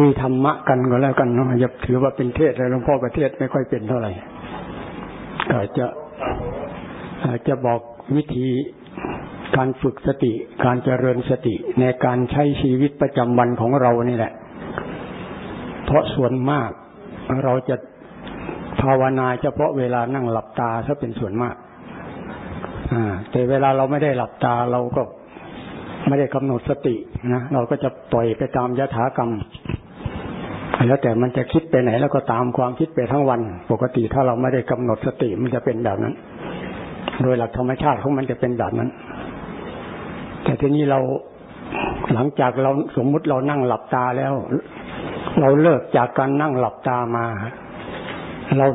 คุยธรรมะกันก็แล้วกันเนาะอย่าถือว่าเป็นเทศหลวงพ่อประเทศไม่ค่อยเป็นเท่าไหร่อาจะอาจจะบอกวิธีการฝึกสติ การเจริญสติ ในการใช้ชีวิตประจำวันของเรานี่แหละ เพราะส่วนมากเราจะภาวนาเฉพาะเวลานั่งหลับตาถ้าเป็นส่วนมากแต่เวลาเราไม่ได้หลับตาเราก็ไม่ได้กำหนดสตินะเราก็จะปล่อยไปตามยถากรรม แล้วแต่มันจะคิดไปไหนแล้วก็ตามความคิดไปทั้งวัน ปกติถ้าเราไม่ได้กำหนดสติมันจะเป็นแบบนั้น โดยหลักธรรมชาติของมันจะเป็นแบบนั้น แต่ทีนี้เราหลังจากเราสมมุติเรานั่งหลับตาแล้ว เราเลิกจากการนั่งหลับตามา เรา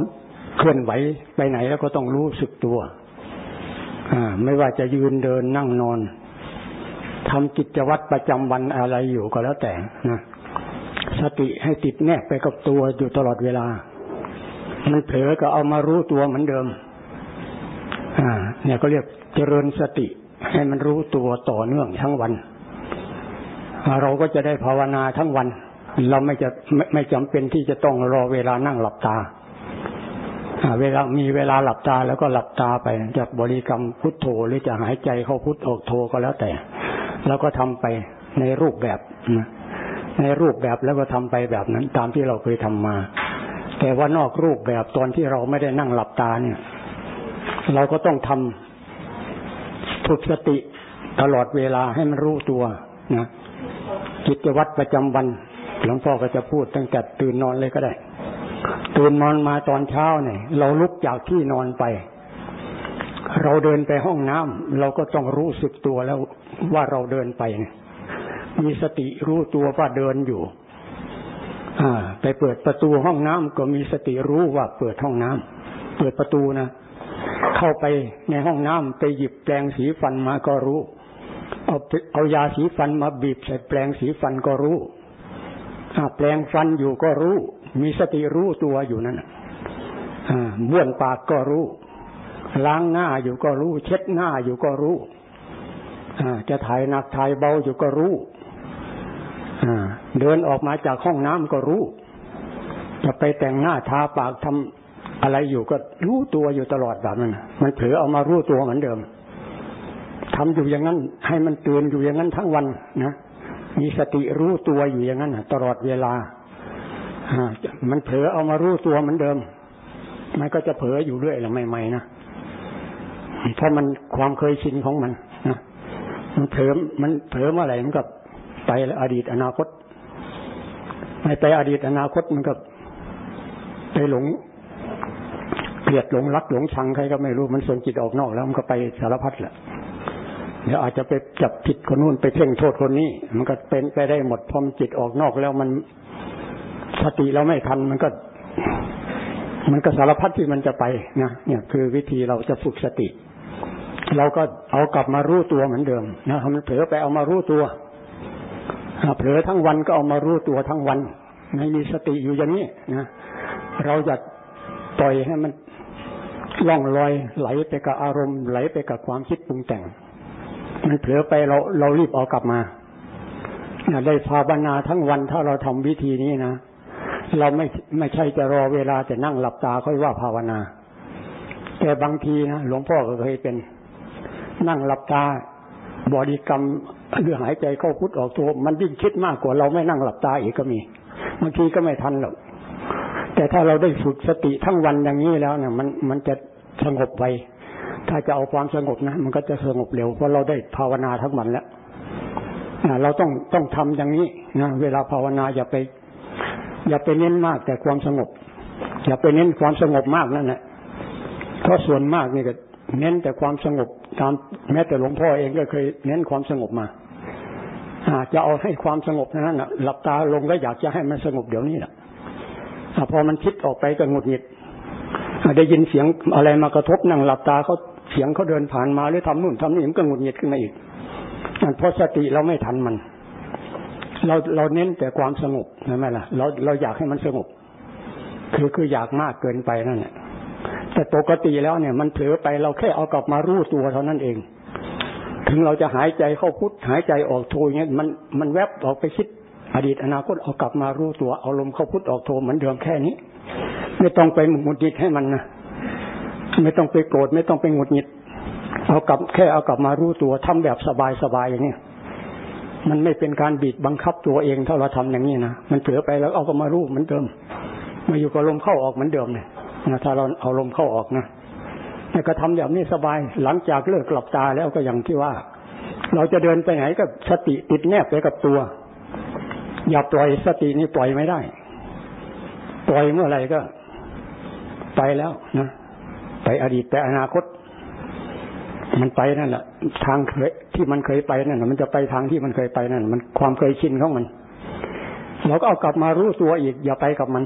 เคลื่อนไหวไปไหนแล้วก็ต้องรู้สึกตัว อ่า ไม่ว่าจะยืนเดินนั่งนอนทำกิจวัตรประจำวันอะไรอยู่ก็แล้วแต่นะ สติให้ติดแนบไปกับตัวอยู่ตลอดเวลา มันเผลอก็เอามารู้ตัวเหมือนเดิม อ่า เนี่ยก็เรียกเจริญสติ ให้มันรู้ตัวต่อเนื่องทั้งวัน เราก็จะได้ภาวนาทั้งวัน เราไม่จะไม่ไม่จำเป็นที่จะต้องรอเวลานั่งหลับตาเวลามีเวลาหลับตาแล้วก็หลับตาไปจากบริกรรมพุทโธหรือจะหายใจเข้าพุทออกโธก็แล้วแต่ แล้วก็ทำไปในรูปแบบนะ ในรูปแบบแล้วก็ทำไปแบบนั้น ตามที่เราเคยทำมา แต่ว่านอกรูปแบบตอนที่เราไม่ได้นั่งหลับตาเนี่ย เราก็ต้องทำฝึกสติตลอดเวลาให้มันรู้ตัวนะกิจวัตรประจำวันหลวงพ่อก็จะพูดตั้งแต่ตื่นนอนเลยก็ได้ ตื่นนอนมาตอนเช้าเนี่ย เราลุกจากที่นอนไป เราเดินไปห้องน้ำเราก็ต้องรู้สึกตัวแล้วว่าเราเดินไปเนี่ย มีสติรู้ตัวว่าเดินอยู่อไปเปิดประตูห้องน้ำก็มีสติรู้ว่าเปิดห้องน้ำเปิดประตูนะเข้าไปในห้องน้ำไปหยิบแปรงสีฟันมาก็รู้ เอาเอายาสีฟันมาบีบใส่แปรงสีฟันก็รู้แปลงฟันอยู่ก็รู้ มีสติรู้ตัวอยู่นั่นบ้วนปากก็รู้ ล้างหน้าอยู่ก็รู้ เช็ดหน้าอยู่ก็รู้ จะถ่ายหนักถ่ายเบาอยู่ก็รู้เดินออกมาจากห้องน้ำก็รู้ จะไปแต่งหน้าทาปากทำอะไรอยู่ก็รู้ตัวอยู่ตลอดแบบนั้นมันเผลอเอามารู้ตัวเหมือนเดิมทำอยู่อย่างนั้น ให้มันเตือนอยู่อย่างนั้นทั้งวันนะมีสติรู้ตัวอยู่อย่างนั้นตลอดเวลามันเผลอเอามารู้ตัวเหมือนเดิม มันก็จะเผลออยู่เรื่อยหละใหม่ๆนะเพราะมันความเคยชินของมันนะ มันเผลอมันเผลอเมื่อไหร่มันก็ไปอดีตอนาคตไม่ไปอดีตอนาคตมันก็ไปหลงเกลียดหลงรักหลงชังใครก็ไม่รู้มันส่งจิตออกนอกแล้วมันก็ไปสารพัดแหละเดี๋ยวอาจจะไปจับผิดคนนู้นไปเพ่งโทษคนนี้ มันก็เป็นไปได้หมดพอมจิตออกนอกแล้วมันสติเราไม่ทันมันก็ มันก็สารพัดที่มันจะไปนะเนี่ยคือวิธีเราจะฝึกสติ เราก็เอากลับมารู้ตัวเหมือนเดิมนะมันเผลอไปเอามารู้ตัวเผลอทั้งวันก็เอามารู้ตัวทั้งวันไม่มีสติอยู่อย่างนี้นะเราจะปล่อยให้มันล่องลอยไหลไปกับอารมณ์ ไหลไปกับความคิดปรุงแต่ง มันเผลอไปเราเรารีบเอากลับมาได้ภาวนาทั้งวันถ้าเราทำวิธีนี้นะเราไม่ไม่ใช่จะรอเวลาแต่นั่งหลับตาค่อยว่าภาวนา แต่บางทีนะหลวงพ่อก็เคยเป็น นั่งหลับตา บริกรรมหรือหายใจเข้าพุทออกโทมันยิ่งคิดมากกว่าเราไม่นั่งหลับตาอีกก็มีบางทีก็ไม่ทันหรอกแต่ถ้าเราได้ฝึกสติทั้งวันอย่างนี้แล้วเนี่ยมันมันจะสงบไป ถ้าจะเอาความสงบนะ มันก็จะสงบเร็วเพราะเราได้ภาวนาทั้งวันแล้วเราต้องต้องทำอย่างนี้นะเวลาภาวนาอย่าไป อย่าไปเน้นมากแต่ความสงบ อย่าไปเน้นความสงบมากนั่นแหละเพราะส่วนมากนี่ก็ เน้นแต่ความสงบตามแม้แต่หลวงพ่อเองก็เคยเน้นความสงบมาอาจะเอาให้ความสงบนั้นนะหลับตาลงก็อยากจะให้มันสงบเดี๋ยวนี้แหละพอมันคิดออกไปก็หงุดหงิดได้ยินเสียงอะไรมากระทบนั่งหลับตาเขาเสียงเขาเดินผ่านมาหรือทำนู่นทำนี่มันก็หงุดหงิดขึ้นมาอีกเพราะสติเราไม่ทันมัน เราเราเน้นแต่ความสงบใช่ไหมล่ะเราเราอยากให้มันสงบ คือคืออยากมากเกินไปนั่นแหละ แต่ปกติแล้วเนี่ย มันเผลอไปเราแค่เอากลับมารู้ตัวเท่านั้นเอง ถึงเราจะหายใจเข้าพุทหายใจออกโทอย่างเงี้ยมันมันแวบออกไปคิดอดีตอนาคตเอากลับมารู้ตัวเอาลมเข้าพุทออกโทเหมือนเดิมแค่นี้ ไม่ต้องไปหงุดหงิดให้มันนะไม่ต้องไปโกรธไม่ต้องไปหงุดหงิด เอากลับแค่เอากลับมารู้ตัวทำแบบสบายๆอย่างเนี้ยมันไม่เป็นการบีบบังคับตัวเองถ้าเราทำอย่างนี้นะมันเผลอไปแล้วเอาก็มารู้เหมือนเดิม มาอยู่กับลมเข้าออกเหมือนเดิมเนี่ย ถ้าเราเอาลมเข้าออกนะแต่ก็ทำแบบนี้สบายหลังจากเลิกกลับตาแล้วก็อย่างที่ว่า เราจะเดินไปไหนก็สติติดแนบไปกับตัว อย่าปล่อยสตินี่ปล่อยไม่ได้ ปล่อยเมื่อไหร่ก็ ไปแล้วนะไปอดีตไปอนาคต มันไปนั่นแหละทางเคยที่มันเคยไปนั่นมันจะไปทางที่มันเคยไปนั่นมันความเคยชินของมัน เราก็เอากลับมารู้ตัวอีก อย่าไปกับมัน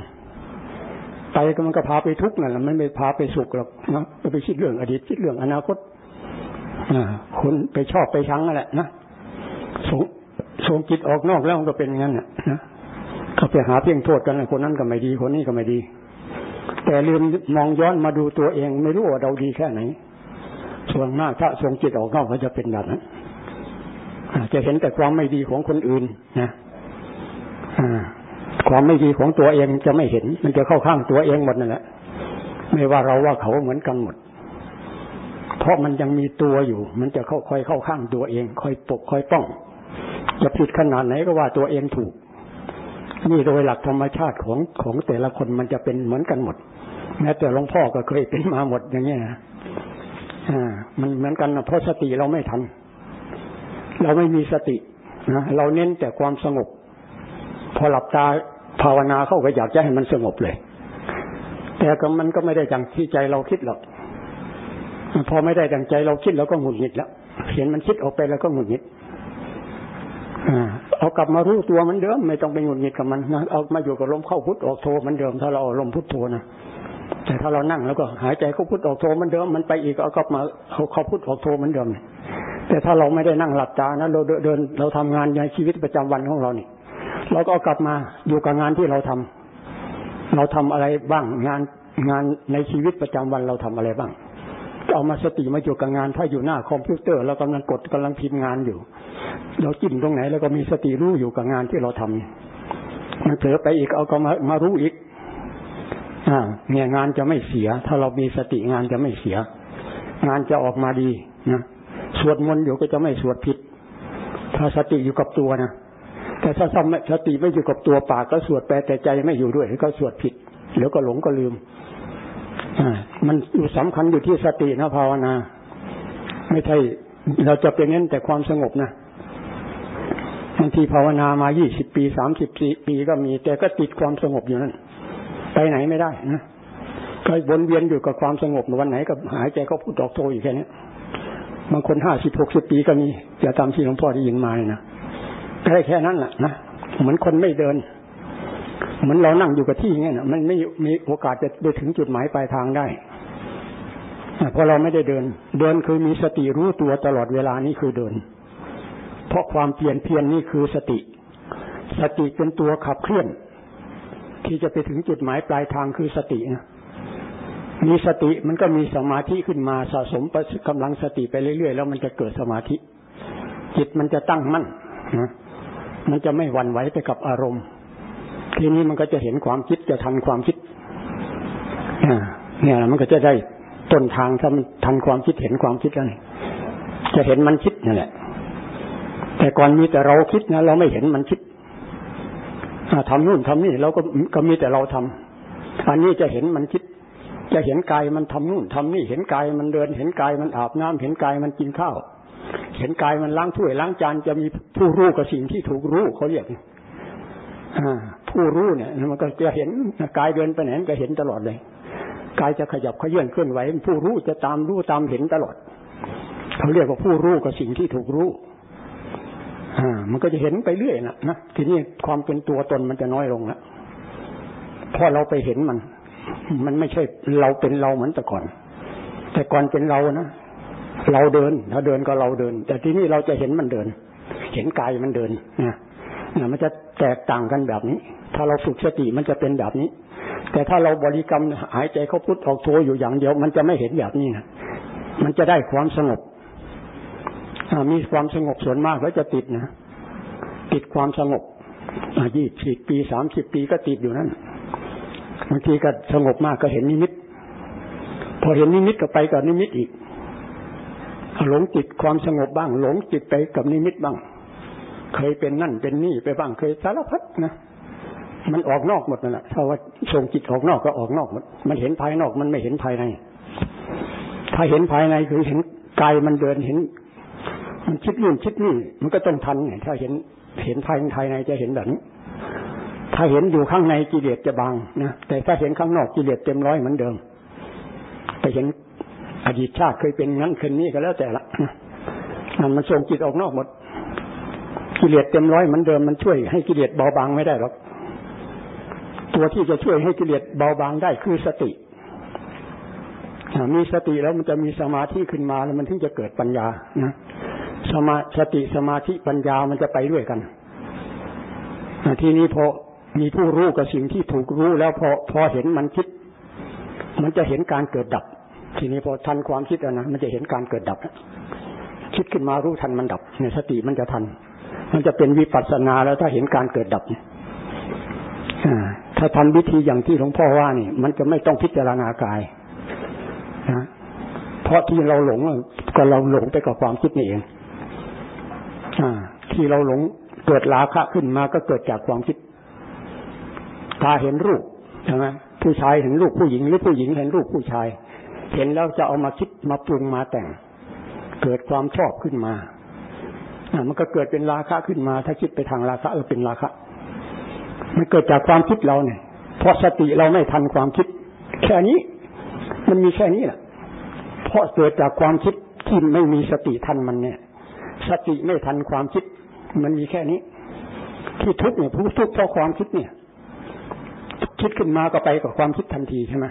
ไปก็มันก็พาไปทุกข์นั่นแหละมันไม่พาไปสุขหรอกนะไปคิดเรื่องอดีตคิดเรื่องอนาคตอคนไปชอบไปชังนั่นแหละนะส่งส่งจิตออกนอกแล้วมันก็เป็นอย่างนั้นนะเขาไปหาเพียงโทษกัน คนนั้นก็ไม่ดี คนนี้ก็ไม่ดี แต่ลืมมองย้อนมาดูตัวเอง ไม่รู้ว่าเราดีแค่ไหน ส่วนมากถ้าส่งจิตออกนอกก็จะเป็นแบบนั้นจะเห็นแต่ความไม่ดีของคนอื่นนะอ่า ความไม่ดีของตัวเองจะไม่เห็น มันจะเข้าข้างตัวเองหมดนั่นแหละไม่ว่าเราว่าเขาเหมือนกันหมด เพราะมันยังมีตัวอยู่ มันจะเข้าคอยเข้าข้างตัวเองคอยปกคอยป้อง จะผิดขนาดไหนก็ว่าตัวเองถูกนี่โดยหลักธรรมชาติของของแต่ละคนมันจะเป็นเหมือนกันหมดแม้แต่หลวงพ่อก็เคยเป็นมาหมดอย่างเงี้ยอ่า มันเหมือนกันนะเพราะสติเราไม่ทัน เราไม่มีสตินะเราเน้นแต่ความสงบ พอหลับตา ภาวนาเข้าก็อยากจะให้มันสงบเลย แต่ก็มันก็ไม่ได้ดังที่ใจเราคิดหรอก พอไม่ได้ดังใจเราคิดเราก็หงุดหงิดแล้วเห็นมันคิดออกไปแล้วก็หงุดหงิดเอากลับมารู้ตัวมันเดิม ไม่ต้องไปหงุดหงิดกับมันนะเอามาอยู่กับลมเข้าพุทธออกโทมันเดิม ถ้าเราเอาลมพุทโทนะแต่ถ้าเรานั่งแล้วก็หายใจเข้าพุทธออกโทมันเดิมมันไปอีกเอากลับมาเขาเข้าพุทธออกโทมันเดิมแต่ถ้าเราไม่ได้นั่งหลับตานะเราเดินเราทำงานในชีวิตประจำวันของเรานี่ เราก็กลับมาอยู่กับงานที่เราทำเราทำอะไรบ้างงานงานในชีวิตประจำวันเราทำอะไรบ้างเอามาสติมาอยู่กับงาน ถ้าอยู่หน้าคอมพิวเตอร์เรากำลังกดกำลังพิมพ์งานอยู่ เราจิ้มตรงไหนแล้วก็มีสติรู้อยู่กับงานที่เราทำมันเผลอไปอีกเอาก็มามารู้อีก อ่า เนี่ยงานจะไม่เสีย ถ้าเรามีสติงานจะไม่เสีย งานจะออกมาดีนะสวดมนต์อยู่ก็จะไม่สวดผิด ถ้าสติอยู่กับตัวนะ แต่ถ้าสติไม่อยู่กับตัวปากก็สวดแปลแต่ใจไม่อยู่ด้วยก็สวดผิดเดี๋ยวก็หลงก็ลืมอ่ามันอยู่สำคัญอยู่ที่สตินะภาวนา ไม่ใช่เราจะเป็นเน้นแต่ความสงบนะบางทีภาวนามายี่สิบปีสามสิบปีก็มี แต่ก็ติดความสงบอยู่นั่นไปไหนไม่ได้นะก็วนเวียนอยู่กับความสงบวันไหนก็หายใจก็พูดออกโทอยู่แค่นี้บางคนห้าสิบหกสิบปีก็มีจะตามที่หลวงพ่อได้ยินมาเลยนะ ได้แค่นั้นแหละนะเหมือนคนไม่เดิน เหมือนเรานั่งอยู่กับที่เงี้ยนะมันไม่มีโอกาสจะไปถึงจุดหมายปลายทางได้เพราะเราไม่ได้เดิน เดินคือมีสติรู้ตัวตลอดเวลานี่คือเดิน เพราะความเปลี่ยนเพียนนี่คือสติ สติเป็นตัวขับเคลื่อน ที่จะไปถึงจุดหมายปลายทางคือสตินะมีสติมันก็มีสมาธิขึ้นมาสะสมกำลังสติไปเรื่อยๆ แล้วมันจะเกิดสมาธิ จิตมันจะตั้งมั่นนะ มันจะไม่หวั่นไหวไปกับอารมณ์ ทีนี้มันก็จะเห็นความคิดจะทันความคิดเนี่ยมันก็จะได้ต้นทางถ้ามันทันความคิดเห็นความคิดแล้วจะเห็นมันคิดนั่นแหละ แต่ก่อนมีแต่เราคิดนะเราไม่เห็นมันคิดทำนู่นทำนี่เราก็ก็มีแต่เราทำอันนี้จะเห็นมันคิด จะเห็นกายมันทำนู่นทำนี่ เห็นกายมันเดิน เห็นกายมันอาบน้ำเห็นกายมันกินข้าว เห็นกายมันล้างถ้วยล้างจานจะมีผู้รู้กับสิ่งที่ถูกรู้เขาเรียกผู้รู้เนี่ย มันก็จะเห็นกายเดินไปไหนก็เห็นตลอดเลยกายจะขยับเขยื่นเคลื่อนไหวผู้รู้จะตามรู้ตามเห็นตลอดเขาเรียกว่าผู้รู้กับสิ่งที่ถูกรู้อ่ามันก็จะเห็นไปเรื่อยนะนะทีนี้ความเป็นตัวตนมันจะน้อยลงแล้วพอเราไปเห็นมัน มันไม่ใช่เราเป็นเราเหมือนแต่ก่อน แต่ก่อนเป็นเรานะ เราเดินเราเดินก็เราเดิน แต่ที่นี่เราจะเห็นมันเดิน เห็นกายมันเดินนะนะมันจะแตกต่างกันแบบนี้ ถ้าเราฝึกสติมันจะเป็นแบบนี้ แต่ถ้าเราบริกรรมหายใจเข้าพุทออกโทอยู่อย่างเดียว มันจะไม่เห็นแบบนี้นะมันจะได้ความสงบมีความสงบส่วนมากแล้วจะติดนะติดความสงบยี่สิบปีสามสิบปีก็ติดอยู่นั่นบางทีก็สงบมากก็เห็นนิมิต พอเห็นนิมิตก็ไปกับนิมิตอีก หลงจิตความสงบบ้าง หลงจิตไปกับนิมิตบ้าง เคยเป็นนั่นเป็นนี่ไปบ้างเคยสารพัดนะมันออกนอกหมดนั่นแหละถ้าว่าส่งจิตออกนอกก็ออกนอกหมดมันเห็นภายนอกมันไม่เห็นภายใน ถ้าเห็นภายในคือเห็นกายมันเดินเห็น มันคิดนู่นคิดนี่มันก็ต้องทันไงถ้าเห็นเห็นภายภายในจะเห็นแบบนี้ถ้าเห็นอยู่ข้างในกิเลสจะบางนะแต่ถ้าเห็นข้างนอกกิเลสเต็มร้อยเหมือนเดิม แต่เห็น ดีตชาติเคยเป็นงั้นคืนนี้ก็แล้วแต่ละมันมันส่งจิตออกนอกหมด กิเลสเต็มร้อยเหมือนเดิมมันช่วยให้กิเลสเบาบางไม่ได้หรอกตัวที่จะช่วยให้กิเลสเบาบางได้คือสติมีสติแล้วมันจะมีสมาธิขึ้นมาแล้วมันถึงจะเกิดปัญญานะสมาสติสมาธิปัญญามันจะไปด้วยกันทีนี้พอมีผู้รู้กับสิ่งที่ถูกรู้แล้วพอพอเห็นมันคิด มันจะเห็นการเกิดดับ ทีนี้พอทันความคิดแล้วนะมันจะเห็นการเกิดดับ คิดขึ้นมารู้ทันมันดับเนี่ยสติมันจะทัน มันจะเป็นวิปัสสนาแล้วถ้าเห็นการเกิดดับเนี่ยถ้าทำวิธีอย่างที่หลวงพ่อว่านี่ มันจะไม่ต้องพิจารณากายนะเพราะที่เราหลงก็เราหลงไปกับความคิดนี่เองอที่เราหลงเกิดราคะขึ้นมาก็เกิดจากความคิดตาเห็นรูปใช่ไหมผู้ชายเห็นรูปผู้หญิงหรือผู้หญิงเห็นรูปผู้ชาย เห็นแล้วจะเอามาคิดมาปรุงมาแต่ง เกิดความชอบขึ้นมาอ่ามันก็เกิดเป็นราคะขึ้นมา ถ้าคิดไปทางราคะเออเป็นราคะมันเกิดจากความคิดเราเนี่ยเพราะสติเราไม่ทันความคิด แค่นี้ มันมีแค่นี้แหละเพราะเกิดจากความคิดที่ไม่มีสติทันมันเนี่ย สติไม่ทันความคิด มันมีแค่นี้ ที่ทุกเนี่ยผู้ทุกเพราะความคิดเนี่ย คิดขึ้นมาก็ไปกับความคิดทันทีใช่ไหม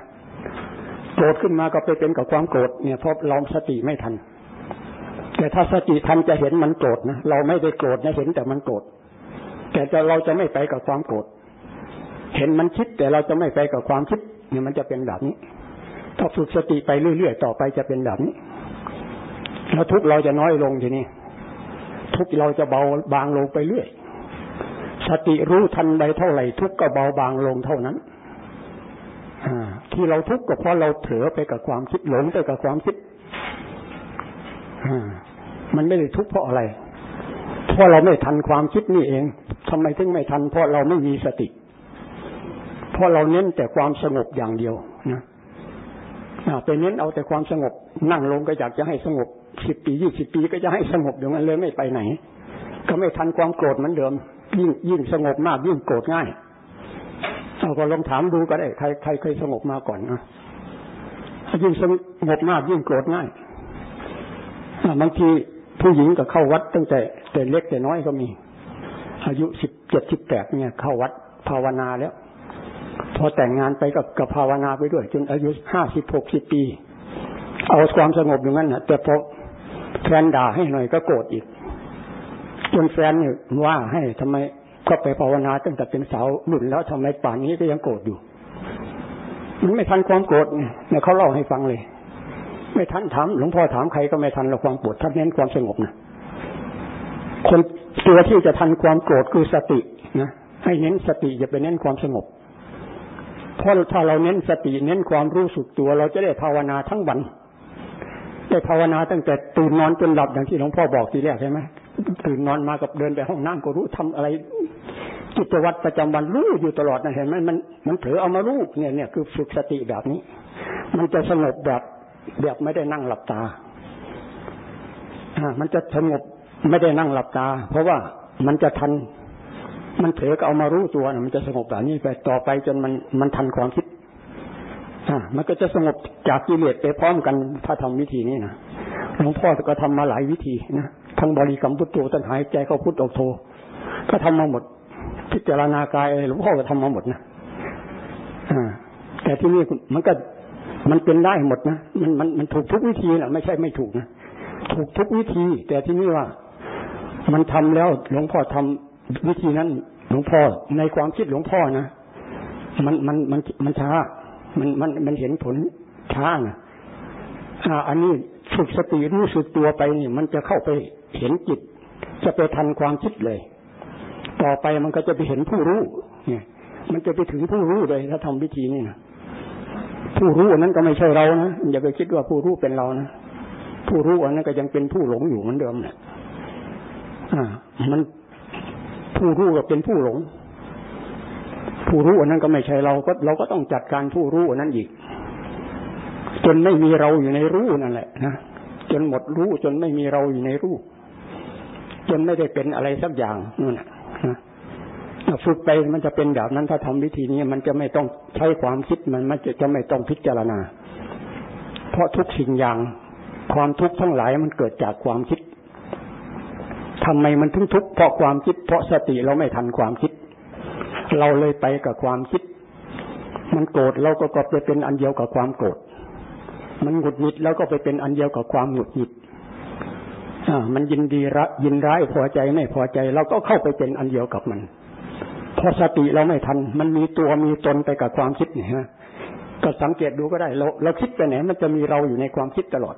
โกรธขึ้นมาก็ไปเป็นกับความโกรธเนี่ยเพราะเราสติไม่ทัน แต่ถ้าสติทันจะเห็นมันโกรธนะเราไม่ได้โกรธนะเห็นแต่มันโกรธแต่จะเราจะไม่ไปกับความโกรธเห็นมันคิดแต่เราจะไม่ไปกับความคิดเนี่ยมันจะเป็นแบบนี้ ถ้าฝึกสติไปเรื่อยๆต่อไปจะเป็นแบบนี้ แล้วทุกเราจะน้อยลงทีนี้ทุกเราจะเบาบางลงไปเรื่อย สติรู้ทันใดเท่าไหร่ ทุกก็เบาบางลงเท่านั้น ที่เราทุกข์ก็เพราะเราเผลอไปกับความคิดหลงไปกับความคิดมันไม่ได้ทุกข์เพราะอะไร เพราะเราไม่ทันความคิดนี่เองทำไมถึงไม่ทัน เพราะเราไม่มีสติ เพราะเราเน้นแต่ความสงบอย่างเดียวนะไปเน้นเอาแต่ความสงบ นั่งลงก็อยากจะให้สงบสิบปียี่สิบปีก็จะให้สงบอย่างนั้นเลยไม่ไปไหน ก็ไม่ทันความโกรธเหมือนเดิม ยิ่งยิ่งสงบมากยิ่งโกรธง่าย ก็ลองถามดูก็ได้ใครใครเคยสงบมาก่อนนะยิ่งสงบมากยิ่งโกรธง่ายบางทีผู้หญิงก็เข้าวัดตั้งแต่แต่เล็กแต่น้อยก็มี อายุสิบเจ็ดสิบแปดเนี่ย เข้าวัดภาวนาแล้ว พอแต่งงานไปกับกับภาวนาไปด้วย จนอายุห้าสิบหกสิบปี เอาความสงบอย่างนั้นนะแต่พอแฟนด่าให้หน่อยก็โกรธอีก จนแฟนว่าให้ทำไม ก็ไปภาวนาตั้งแต่เป็นสาวหนุ่นแล้วทำไมป่านนี้ก็ยังโกรธอยู่ มันไม่ทันความโกรธเนี่ยเขาเล่าให้ฟังเลย ไม่ทันถามหลวงพ่อถามใครก็ไม่ทันเราความโกรธท่านเน้นความสงบนะคนตัวที่จะทันความโกรธคือสตินะให้เน้นสติอย่าไปเน้นความสงบเพราะถ้าเราเน้นสติเน้นความรู้สึกตัว เราจะได้ภาวนาทั้งวันได้ภาวนาตั้งแต่ตื่นนอนจนหลับอย่างที่หลวงพ่อบอกทีแรกใช่ไหม ตื่นนอนมากับเดินไปห้องน้ำก็รู้ทำอะไรกิจวัตรประจำวันรู้อยู่ตลอดนะเห็นไหมมันมันเผลอเอามารู้เนี่ยเนี่ยคือฝึกสติแบบนี้ มันจะสงบแบบแบบไม่ได้นั่งหลับตาอ่ามันจะสงบไม่ได้นั่งหลับตา เพราะว่ามันจะทัน มันเผลอก็เอามารู้ตัวนะมันจะสงบแบบนี้ไปต่อไปจนมันมันทันความคิดอ่ามันก็จะสงบจากกิเลสไปพร้อมกันถ้าทำวิธีนี้นะหลวงพ่อก็ทำมาหลายวิธีนะ ทั้งบริกรรมพุทโธทั้งหายใจเข้าพุทออกโธก็ทำมาหมด พิจารณากายหลวงพ่อก็ทำมาหมดนะอ่าแต่ที่นี่มันก็มันเป็นได้หมดนะมันมันมันถูกทุกวิธีนะไม่ใช่ไม่ถูกนะถูกทุกวิธี แต่ที่นี่ว่า มันทำแล้วหลวงพ่อทำวิธีนั้นหลวงพ่อในความคิดหลวงพ่อนะมันมันมันมันช้า มันมันมันเห็นผลช้านะอ่า อันนี้ฝึกสติรู้สึกตัวไปนี่มันจะเข้าไป เห็นจิต จะไปทันความคิดเลย ต่อไปมันก็จะไปเห็นผู้รู้ เนี่ย มันจะไปถึงผู้รู้เลยถ้าทำวิธีนี้นะผู้รู้อันั้นก็ไม่ใช่เรานะอย่าไปคิดว่าผู้รู้เป็นเรานะผู้รู้อันนั้นก็ยังเป็นผู้หลงอยู่เหมือนเดิมเนี่ยอ่า มันผู้รู้ก็เป็นผู้หลง ผู้รู้อันนั้นก็ไม่ใช่เราก็เราก็ต้องจัดการผู้รู้อันนั้นอีก จนไม่มีเราอยู่ในรู้นั่นแหละนะจนหมดรู้จนไม่มีเราอยู่ในรู้ จนไม่ได้เป็นอะไรสักอย่างนั่นแหละฝึกไปมันจะเป็นแบบนั้นถ้าทำวิธีนี้มันจะไม่ต้องใช้ความคิดมันมันจะจะไม่ต้องพิจารณา เพราะทุกสิ่งอย่างความทุกข์ทั้งหลายมันเกิดจากความคิดทำไมมันถึงทุกข์เพราะความคิด เพราะสติเราไม่ทันความคิด เราเลยไปกับความคิด มันโกรธเราก็ก็ไปเป็นอันเดียวกับความโกรธมันหงุดหงิดแล้วก็ไปเป็นอันเดียวกับความหงุดหงิด มันยินดีระยินร้ายพอใจไม่พอใจ เราก็เข้าไปเป็นอันเดียวกับมัน พอสติเราไม่ทัน มันมีตัวมีตนไปกับความคิดเนี่ยฮะก็สังเกตดูก็ได้ เราเราคิดไปไหนมันจะมีเราอยู่ในความคิดตลอด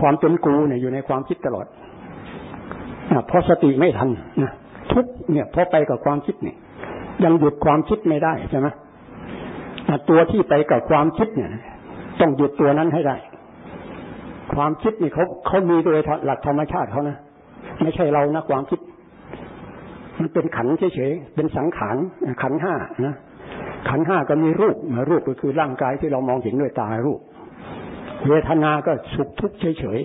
ความเป็นกูเนี่ยอยู่ในความคิดตลอดเพราะสติไม่ทันนะทุกเนี่ยพอไปกับความคิดเนี่ย ยังหยุดความคิดไม่ได้ใช่ไหมตัวที่ไปกับความคิดเนี่ย ต้องหยุดตัวนั้นให้ได้ ความคิดนี่เขาเขามีโดยหลักธรรมชาติเขานะไม่ใช่เรานะความคิด มันเป็นขันเฉยๆเป็นสังขารขันห้านะขันห้าก็มีรูปรูปก็คือร่างกายที่เรามองเห็นด้วยตารูป เวทนาก็สุขทุกข์เฉย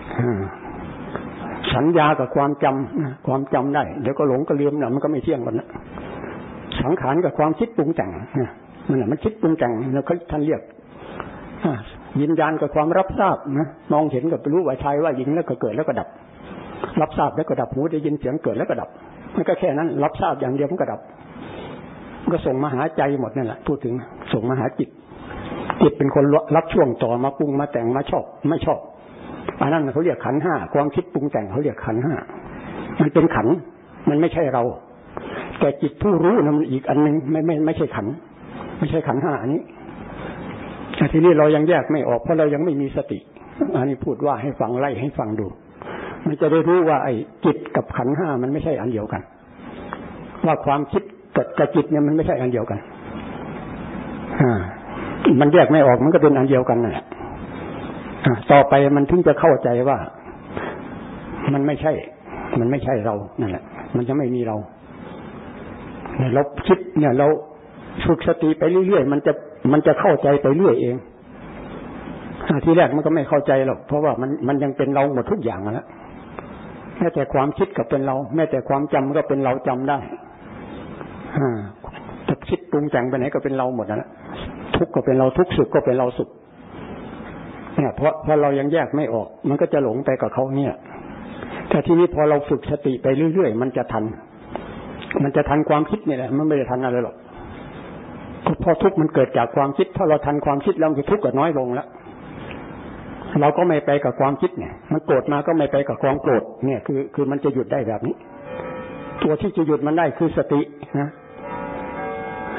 ๆสัญญากับความจำความจำได้ เดี๋ยวก็หลงก็ลืมนะมันก็ไม่เที่ยงกันนะสังขารกับความคิดปรุงแต่งมันมันคิดปรุงแต่งแล้วเขาท่านเรียก ยินญาณกับความรับทราบนะมองเห็นกับรู้ว่าชายว่าหญิงแล้วก็เกิดแล้วก็ดับ รับทราบแล้วก็ดับหูได้ยินเสียงเกิดแล้วก็ดับ มันก็แค่นั้น รับทราบอย่างเดียวมันก็ดับก็ส่งมาหาใจหมดนั่นแหละพูดถึงส่งมาหาจิต จิตเป็นคนรับช่วงต่อมาปรุงมาแต่งมาชอบ ไม่ชอบอันนั้นเขาเรียกขันห้าความคิดปรุงแต่งเขาเรียกขันห้ามันเป็นขันมันไม่ใช่เรา แต่จิตผู้รู้นะมันอีกอันนึงไม่ไม่ไม่ใช่ขัน ไม่ใช่ขันห้าอันนี้ ทีนี้เรายังแยกไม่ออกเพราะเรายังไม่มีสติ อันนี้พูดว่าให้ฟังไล่ให้ฟังดู มันจะได้รู้ว่า ไอ้จิตกับขันห้ามันไม่ใช่อันเดียวกัน ว่าความคิดกับจิตเนี่ยมันไม่ใช่อันเดียวกันอ่ามันแยกไม่ออกมันก็เป็นอันเดียวกันนั่นแหละต่อไปมันถึงจะเข้าใจว่า มันไม่ใช่ มันไม่ใช่เรานั่นแหละ มันจะไม่มีเราเนี่ยเราคิดเนี่ยเราฝึกสติไปเรื่อยๆมันจะ มันจะเข้าใจไปเรื่อยเองทีแรกมันก็ไม่เข้าใจหรอกเพราะว่ามันมันยังเป็นเราหมดทุกอย่างแล้วแม้แต่ความคิดก็เป็นเรา แม้แต่ความจำก็เป็นเราจำได้อ่าถ้าคิดปรุงแต่งไปไหนก็เป็นเราหมดแล้วทุกข์ก็เป็นเราทุกข์สุขก็เป็นเราสุขเนี่ยเพราะเพราะเรายังแยกไม่ออก มันก็จะหลงไปกับเขาเนี่ย แต่ทีนี้พอเราฝึกสติไปเรื่อยๆมันจะทัน มันจะทันความคิดนี่แหละมันไม่ได้ทันอะไรหรอก พราะทุกข์มันเกิดจากความคิด ถ้าเราทันความคิดแล้วคือทุกข์ก็น้อยลงแล้วเราก็ไม่ไปกับความคิดเนี่ย มันโกรธมาก็ไม่ไปกับความโกรธเนี่ย คือคือมันจะหยุดได้แบบนี้ ตัวที่จะหยุดมันได้คือสตินะ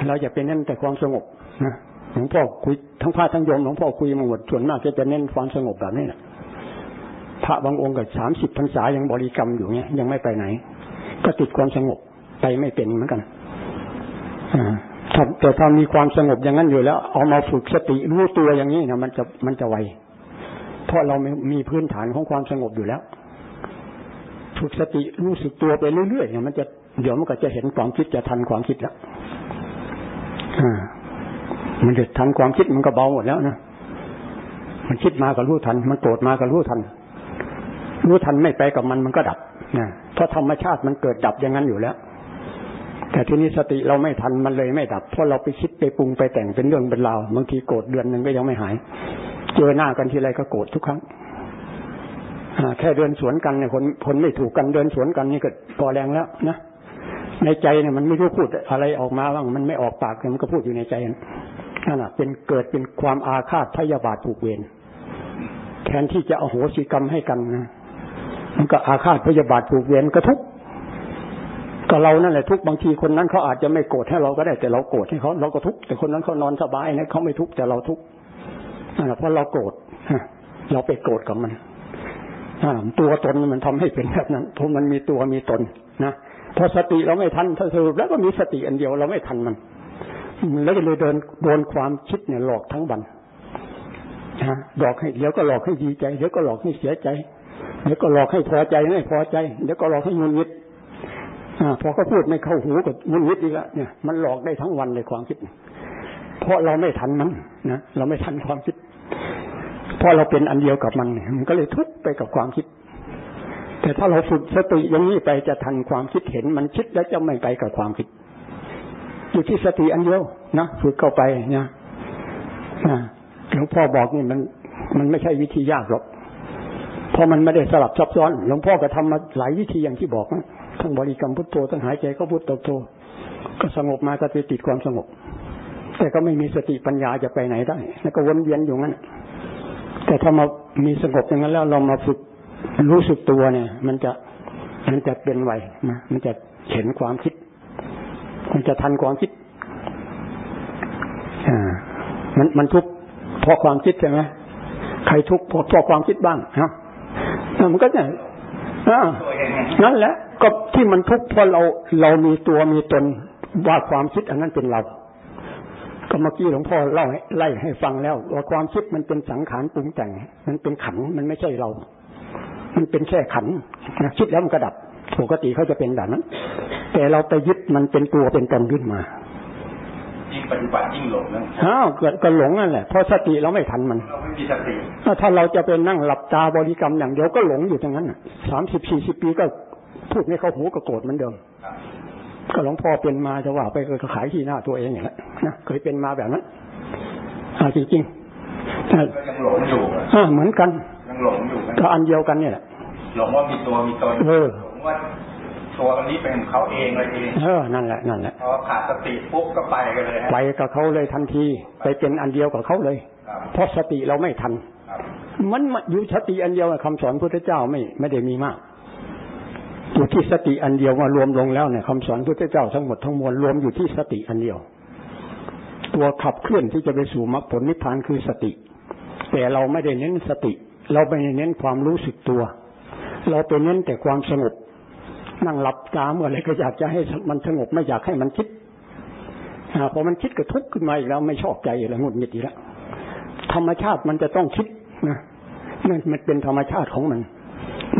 เราอย่าเป็นนั่นแต่ความสงบนะหลวงพ่อคุยทั้งพระทั้งโยมหลวงพ่อคุยมาหมดส่วนมากจะเน้นความสงบแบบนี้แหละพระบางองค์ก็สามสิบพรรษายังบริกรรมอยู่เนี้ยยังไม่ไปไหน ก็ติดความสงบไปไม่เป็นเหมือนกันอ่า แต่ถ้ามีความสงบอย่างนั้นอยู่แล้ว เอามาฝึกสติรู้ตัวอย่างนี้นะมันจะมันจะไวเพราะเรามีพื้นฐานของความสงบอยู่แล้ว ฝึกสติรู้สึกตัวไปเรื่อยๆเนี่ยมันจะเดี๋ยวมันก็จะเห็นความคิดจะทันความคิดแล้วอ่ามันจะทันความคิดมันก็เบาหมดแล้วนะมันคิดมาก็รู้ทัน มันโกรธมาก็รู้ทัน รู้ทันไม่ไปกับมันมันก็ดับนะเพราะธรรมชาติมันเกิดดับอย่างนั้นอยู่แล้ว แต่ทีนี้สติเราไม่ทันมันเลยไม่ดับเพราะเราไปคิดไปปรุงไปแต่งเป็นเรื่องเป็นราวบางทีโกรธเดือนหนึ่งก็ยังไม่หาย เจอหน้ากันทีไรก็โกรธทุกครั้งแค่เดินสวนกันเนี่ยคนคนไม่ถูกกันเดินสวนกันนี่ก็พอแรงแล้วนะในใจเนี่ยมันไม่รู้พูดอะไรออกมาบ้างมันไม่ออกปากมันก็พูดอยู่ในใจนั่นแหะเป็นเกิดเป็นความอาฆาตพยาบาทผูกเวรแทนที่จะอโหสิกรรมให้กันนะมันก็อาฆาตพยาบาทผูกเวรก็ทุก ก็เรานั่นแหละทุกบางทีคนนั้นเขาอาจจะไม่โกรธให้เราก็ได้แต่เราโกรธให้เขาเราก็ทุกแต่คนนั้นเขานอนสบายนะเขาไม่ทุกแต่เราทุกนั่นแหละเพราะเราโกรธเราไปโกรธกับมันตัวตนมันทำให้เป็นแบบนั้นเพราะมันมีตัวมีตนนะพอสติเราไม่ทันถ้าสรุปแล้วก็มีสติอันเดียวเราไม่ทันมัน แล้วก็เลยเดินโดนความคิดเนี่ยหลอกทั้งวันนะหลอกให้เดี๋ยวก็หลอกให้ดีใจเดี๋ยวก็หลอกให้เสียใจเดี๋ยวก็หลอกให้พอใจไม่พอใจเดี๋ยวก็หลอกให้งุนงิด อพอเขาพูดไม่เข้าหูก็งุนงิดอีกแล้วเนี่ยมันหลอกได้ทั้งวันเลยความคิด เพราะเราไม่ทันมันนะเราไม่ทันความคิดพอเราเป็นอันเดียวกับมันมันก็เลยทุกไปกับความคิด แต่ถ้าเราฝึกสติอย่างนี้ไปจะทันความคิดเห็นมันคิดแล้วจะไม่ไปกับความคิด อยู่ที่สติอันเดียวนะฝึกเข้าไปเนี่ยหลวงพ่อบอกนี่มัน มันไม่ใช่วิธียากหรอกเพราะมันไม่ได้สลับซับซ้อน หลวงพ่อก็ทำมาหลายวิธีอย่างที่บอกนะ ทั้งบริกรรมพุทโธทั้งหายใจก็พุทโธก็สงบมาก็ไปติดความสงบ แต่ก็ไม่มีสติปัญญาจะไปไหนได้ แล้วก็วนเวียนอยู่งั้นแต่ถ้ามามีสงบอย่างนั้นแล้วเรามาฝึกรู้สึกตัวเนี่ย มันจะมันจะเป็นไหวนะมันจะเห็นความคิด มันจะทันความคิดอ่ามันมันทุกเพราะความคิดใช่ไหมใครทุกเพราะเพราะความคิดบ้างฮะมันก็เนี่ยนั่นแหละ ก็ที่มันทุกข์เพราะเราเรามีตัวมีตนว่าความคิดอันนั้นเป็นเรา ก็เมื่อกี้หลวงพ่อเล่าไล่ให้ฟังแล้ว ว่าความคิดมันเป็นสังขารปรุงแต่ง มันเป็นขันมันไม่ใช่เรา มันเป็นแค่ขันนะคิดแล้วมันกระดับ ปกติเขาจะเป็นแบบนั้น แต่เราไปยึดมันเป็นตัวเป็นตนขึ้นมายิ่งปฏิบัติยิ่งหลงนะอ้าวเกิดก็หลงนั่นแหละเพราะสติเราไม่ทันมันเราไม่มีสติถ้าเราจะเป็นนั่งหลับตาบริกรรมอย่างเดียวก็หลงอยู่ตรงนั้นสามสิบสี่สิบปีก็ พูดไม่เข้าหูก็โกรธเหมือนเดิมก็หลวงพ่อเป็นมาจะว่าไปก็ขายที่หน้าตัวเองอย่างนั้นนะเคยเป็นมาแบบนั้นอ่าจริงๆยังหลงอยู่อ่าเหมือนกันยังหลงอยู่ก็อันเดียวกันเนี่ยแหละหลงว่ามีตัวมีตนเออหลงว่าตัวอันนี้เป็นเขาเองเลยเองเออนั่นแหละนั่นแหละพอขาดสติปุ๊บก็ไปกันเลยไปกับเขาเลยทันที ไปเป็นอันเดียวกับเขาเลย เพราะสติเราไม่ทันมันอยู่สติอันเดียวคำสอนพระเจ้าไม่ไม่ได้มีมาก อยู่ที่สติอันเดียวมารวมลงแล้วเนี่ยคำสอนพุทธเจ้าทั้งหมดทั้งมวลรวมอยู่ที่สติอันเดียว ตัวขับเคลื่อนที่จะไปสู่มรรคผลนิพพานคือสติ แต่เราไม่ได้เน้นสติ เราไม่ได้เน้นความรู้สึกตัว เราไปเน้นแต่ความสงบนั่งหลับตาเมื่อไรก็อยากจะให้มันสงบไม่อยากให้มันคิดพอมันคิดก็ทุกข์ขึ้นมาอีกแล้วไม่ชอบใจแล้วหงุดหงิดอีกแล้วธรรมชาติมันจะต้องคิดนะมันมันเป็นธรรมชาติของมัน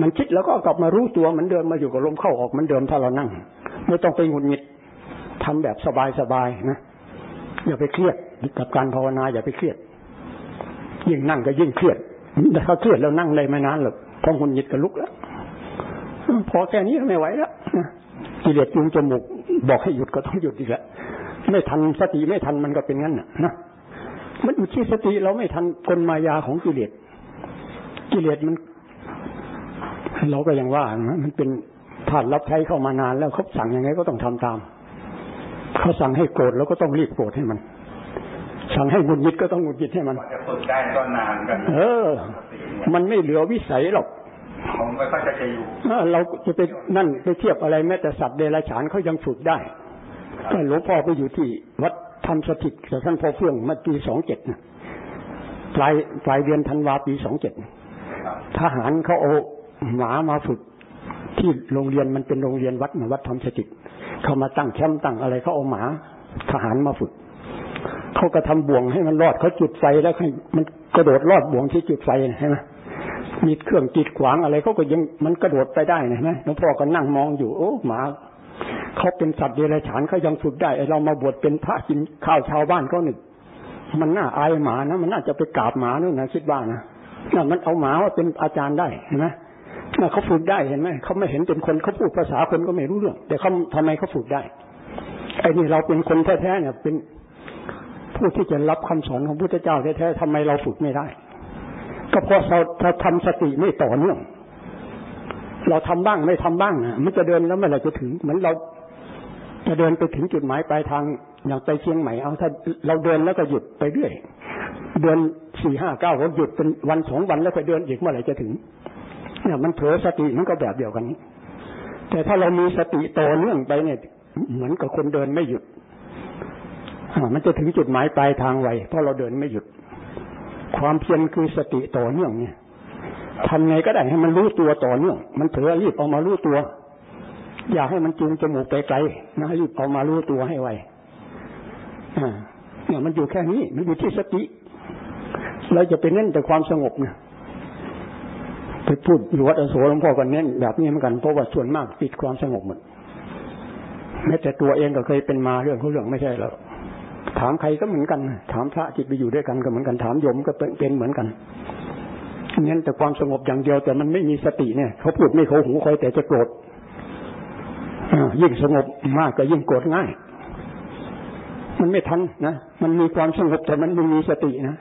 มันคิดแล้วก็กลับมารู้ตัวมันเดินมาอยู่กับลมเข้าออกมันเดิมถ้าเรานั่ง ไม่ต้องไปหงุดหงิดทำแบบสบายๆนะอย่าไปเครียดกับการภาวนาอย่าไปเครียด ยิ่งนั่งก็ยิ่งเครียดแต่ถ้าเครียดแล้วนั่งได้ไม่นานหรอกพอหงุดหงิดก็ลุกแล้วพอแค่นี้ไม่ไหวแล้วกิเลสจุงจมูกบอกให้หยุดก็ต้องหยุดอีกแล้วไม่ทันสติไม่ทันมันก็เป็นงั้นนะมันอยู่ที่สติเราไม่ทันกลมายาของกิเลสกิเลสมัน เราก็ยังว่า มันเป็นถาดรับใช้เข้ามานานแล้วเขาสั่งยังไงก็ต้องทำตามเขาสั่งให้โกรธแล้วก็ต้องรีบโกรธให้มัน สั่งให้หงุดหงิดก็ต้องหงุดหงิดให้มันจะฝึกได้ก็นานกัน เออ มันไม่เหลือวิสัยหรอกผมก็ค่อยจะอยู่เราจะไปนั่นไปเทียบอะไรแม้แต่สัตว์เดรัจฉานเขายังฝึกได้ก็หลวงพ่อไปอยู่ที่วัดธรรมสถิตกับท่านพ่อเฟื่องมาปีสองเจ็ดปลายปลายเดือนธันวาปีสองเจ็ดทหารเขาเอา หมามาฝึก ที่โรงเรียนมันเป็นโรงเรียนวัดมาวัดธรรมสถิตเขามาตั้งแคมป์ตั้งอะไรเขาเอาหมาทหารมาฝึกเขาก็ทำบ่วงให้มันรอดเขาจุดไฟแล้วให้มันกระโดดรอดบ่วงที่จุดไฟใช่ไหมมีเครื่องกีดขวางอะไรเขาก็ยังมันกระโดดไปได้เห็นไหมหลวงพ่อก็นั่งมองอยู่โอ้หมาเขาเป็นสัตว์เดรัจฉานเขายังฝึกได้เรามาบวชเป็นพระกินข้าวชาวบ้านเขาหนึ่งมันน่าอายหมานะมันน่าจะไปกราบหมานู่นนะคิดว่านะน่ะมันเอาหมาว่าเป็นอาจารย์ได้เห็นไหม เขาฝึกได้เห็นไหมเขาไม่เห็นเป็นคนเขาพูดภาษาคนก็ไม่รู้เรื่อง แต่เขาทำไมเขาฝึกได้ไอ้นี่เราเป็นคนแท้ๆเนี่ย เป็นผู้ที่จะรับคำสอนของพุทธเจ้าแท้ๆทำไมเราฝึกไม่ได้ ก็เพราะเราเราทำสติไม่ต่อเนื่องเราทำบ้างไม่ทำบ้างอะมันจะเดินแล้วเมื่อไหร่จะถึง เหมือนเราจะเดินไปถึงจุดหมายปลายทางอย่างไปเชียงใหม่เอาถ้าเราเดินแล้วก็หยุดไปเรื่อยเดือนสี่ห้าเก้าก็หยุดเป็นวันสองวันแล้วก็เดินอีกเมื่อไหร่จะถึง เนี่ยมันเผลอสติมันก็แบบเดียวกันแต่ถ้าเรามีสติต่อเนื่องไปเนี่ย เหมือนกับคนเดินไม่หยุดมันจะถึงจุดหมายปลายทางไวเพราะเราเดินไม่หยุด ความเพียรคือสติต่อเนื่องเนี่ยทำไงก็ได้ให้มันรู้ตัวต่อเนื่อง มันเผลอรีบออกมารู้ตัว อย่าให้มันจูงจมูกไปไกลนะรีบเอามารู้ตัวให้ไวอ่าเนี่ยมันอยู่แค่นี้ มันอยู่ที่สติ เราจะไปเน้นแต่ความสงบเนี่ย ไปพูดอยู่วัดอโศหลวงพ่อก็เน้นแบบนี้เหมือนกันเพราะว่าส่วนมากติดความสงบหมดแม้แต่ตัวเองก็เคยเป็นมาเรื่องเขาเรื่องไม่ใช่แล้วถามใครก็เหมือนกัน ถามพระจิตไปอยู่ด้วยกันก็เหมือนกันถามโยมก็เป็นเหมือนกันเน้นแต่ความสงบอย่างเดียวแต่มันไม่มีสติเนี่ยเขาพูดไม่เขาหูคอยแต่จะโกรธยิ่งสงบมากก็ยิ่งโกรธง่าย มันไม่ทันนะมันมีความสงบแต่มันไม่มีสตินะ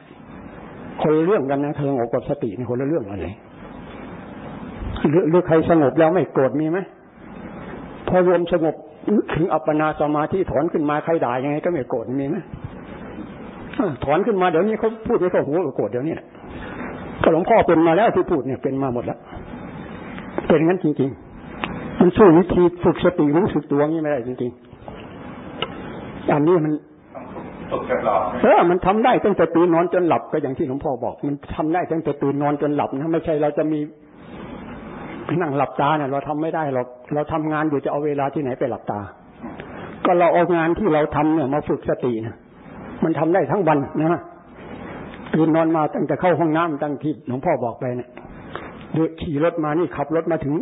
คนเรื่องกันนะสงบกับสติคนละเรื่องอะไร หรือหรือใครสงบแล้วไม่โกรธมีไหมพอรวมสงบถึงอัปปนาสมาธิถอนขึ้นมาใครด่ายังไง ก็ไม่โกรธมีไหมถอนขึ้นมาเดี๋ยวนี้เขาพูดไม่เข้าหูก็โกรธเดี๋ยวนี้ก็หลวงพ่อเป็นมาแล้วที่พูดเนี่ยเป็นมาหมดแล้วเป็นงั้นจริง ๆ มันสู้วิธีฝึกสติรู้สึกตัวนี้ไม่ได้จริงๆอันนี้มันฝึกกับหลอกเออมันทำได้ตั้งแต่ตื่นนอนจนหลับก็อย่างที่หลวงพ่อบอก มันทำได้ตั้งแต่ตื่นนอนจนหลับนะไม่ใช่เราจะมี นั่งหลับตาเนี่ยเราทำไม่ได้หรอกเราทำงานอยู่จะเอาเวลาที่ไหนไปหลับตา ก็เราเอางานที่เราทำเนี่ยมาฝึกสตินะมันทำได้ทั้งวันนะตื่นนอนมาตั้งแต่เข้าห้องน้ำตั้งที่หลวงพ่อบอกไปเนี่ยเดินขี่รถมานี่ขับรถมาถึง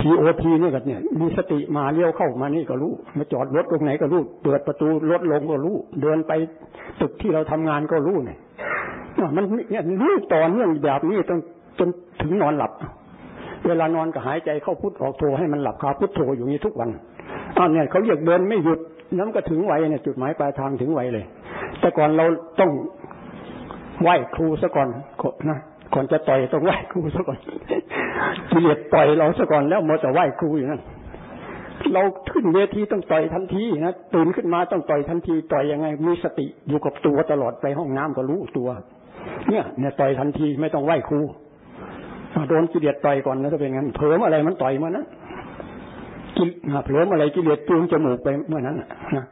ทีโอทีนี่กันเนี่ยมีสติมาเลี้ยวเข้ามานี่ก็รู้มาจอดรถตรงไหนก็รู้เปิดประตูรถลงก็รู้เดินไปตึกที่เราทำงานก็รู้เนี่ยมันเนี่ยรู้ต่อเนื่องแบบนี้จนจนถึงนอนหลับ เวลานอนก็หายใจเข้าพุทออกโทให้มันหลับคาพุทโทอยู่นี้ทุกวันอ้าวเนี่ยเขาเรียกเดินไม่หยุดน้ำก็ถึงไวเนี่ยจุดหมายปลายทางถึงไวเลย แต่ก่อนเราต้องไหว้ครูซะก่อนนะก่อนจะต่อยต้องไหว้ครูซะก่อนกิเลสต่อยเราซะก่อนแล้วมอจะไหว้ครูอยู่นั่นเราขึ้นเวทีต้องต่อยทันทีนะตื่นขึ้นมาต้องต่อยทันที ต่อยยังไงมีสติอยู่กับตัวตลอดไปห้องน้ำก็รู้ตัว เนี่ยเนี่ยต่อยทันทีไม่ต้องไหว้ครู โดนกิเลสต่อยก่อนนะถ้าเป็นงั้นเผลออะไรมันต่อยมานะกิเผลออะไรกิเลสจูงจมูกไปเมื่อนั้นนะ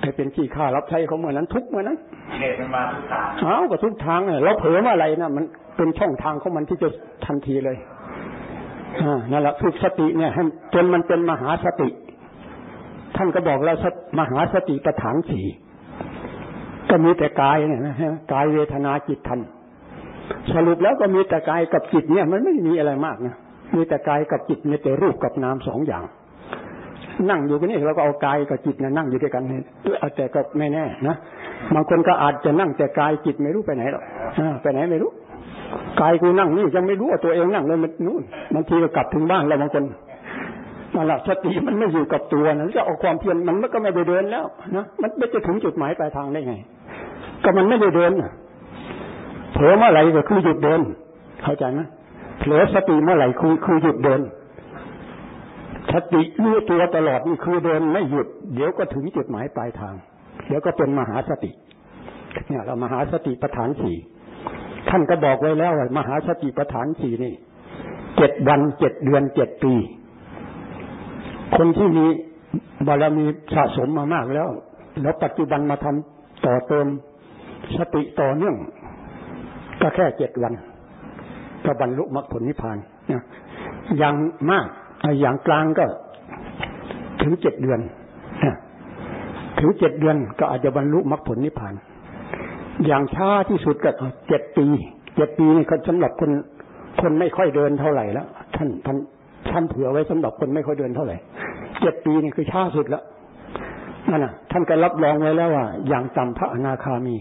ไปเป็นขี้ข้ารับใช้เขาเมื่อนั้น ทุกเมื่อนั้นเหตุมันมาทุกทางเอ้าก็ทุกทางเลยเราเผลออะไรนะมันเป็นช่องทางของมันที่จะทันทีเลยอ่านั่นแหละฝึกสติเนี่ยให้จนมันเป็นมหาสติ ท่านก็บอกแล้วมหาสติประฐานสี่ก็มีแต่กายเนี่ยนะฮะกายเวทนาจิตธรรม สรุปแล้วก็มีแต่กายกับจิตเนี่ยมันไม่มีอะไรมากนะมีแต่กายกับจิตมีแต่รูปกับนามสองอย่าง นั่งอยู่กันนี่เราก็เอากายกับจิตนะนั่งอยู่ด้วยกันเนี่ยแต่ก็ไม่แน่นะบางคนก็อาจจะนั่งแต่กายจิตไม่รู้ไปไหนหรอกไปไหนไม่รู้กายกูนั่งนี่ยังไม่รู้ว่าตัวเองนั่งเลยมันนู่นบางทีก็กลับถึงบ้านแล้วบางคนนั่นแหละสติมันไม่อยู่กับตัวนะจะเอาความเพียรมันก็ไม่ได้เดินแล้วนะมันไม่จะถึงจุดหมายปลายทางได้ไง ก็มันไม่ได้เดิน เผลอเมื่อไหร่ก็คือหยุดเดิน เข้าใจไหมเผลอสติเมื่อไหร่คือคือหยุดเดิน สติรู้ตัวตลอดนี่คือเดินไม่หยุด เดี๋ยวก็ถึงจุดหมายปลายทาง เดี๋ยวก็เป็นมหาสติ เนี่ยเรามหาสติประฐานสี่ท่านก็บอกไว้แล้วว่ามหาสติประฐานสี่นี่เจ็ดวันเจ็ดเดือนเจ็ดปี คนที่มีบารมีสะสมมามากแล้ว แล้วปัจจุบันมาทำต่อเติมสติต่อเนื่อง ก็แค่เจ็ดวัน ก็บรรลุมรรคผลนิพพานอย่างมากอย่างกลางก็ถึงเจ็ดเดือนถึงเจ็ดเดือนก็อาจจะบรรลุมรรคผลนิพพาน อย่างช้าที่สุดก็เจ็ดปีเจ็ดปีนี่ก็สำหรับคนคนไม่ค่อยเดินเท่าไหร่แล้วท่านท่านท่านเผื่อไว้สำหรับคนไม่ค่อยเดินเท่าไหร่เจ็ดปีนี่คือช้าสุดแล้วนั่นน่ะ ท่านก็รับรองไว้แล้วว่า อย่างต่ำพระอนาคามี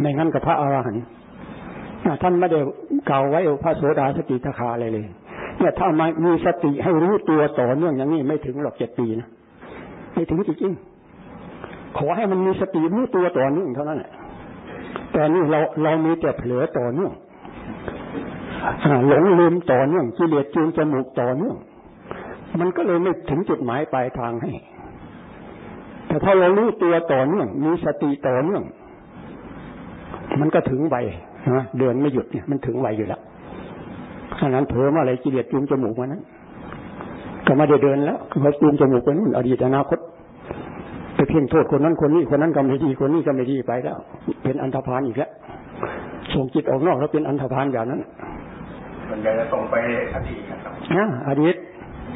ไม่งั้นกับพระอรหันต์ท่านไม่ได้เก่าไว้พระโสดาสติทคาอะไรเลย เนี่ยถ้ามามีสติให้รู้ตัวต่อเนื่องอย่างนี้ไม่ถึงหรอกเจ็ดปีนะไม่ถึงจริงๆขอให้มันมีสติรู้ตัวต่อเนื่องเท่านั้นแหละแต่นี่เราเรามีแต่เผลอต่อเนื่องหลงลืมต่อเนื่องกิเลสจูงจมูกต่อเนื่อง มันก็เลยไม่ถึงจุดหมายปลายทางให้ แต่พอเรารู้ตัวต่อเนื่อง มีสติต่อเนื่อง มันก็ถึงไวนะเดินไม่หยุดเนี่ยมันถึงไวอยู่แล้วถ้านั้นเผลอมาอะไรกิเลสจูงจมูกมานั้นก็ไม่ได้เดินแล้วเขาจูงจมูกไปนู่นอดีตอนาคตไปเพ่งโทษคนนั้นคนนี้คนนั้นก็ไม่ดีคนนี้ก็ไม่ดีไปแล้ว เป็นอันธพาลอีกแล้วส่งจิตออกนอกแล้วเป็นอันธพาลอย่างนั้นมันจะส่งไปอดีตนะครับอดีต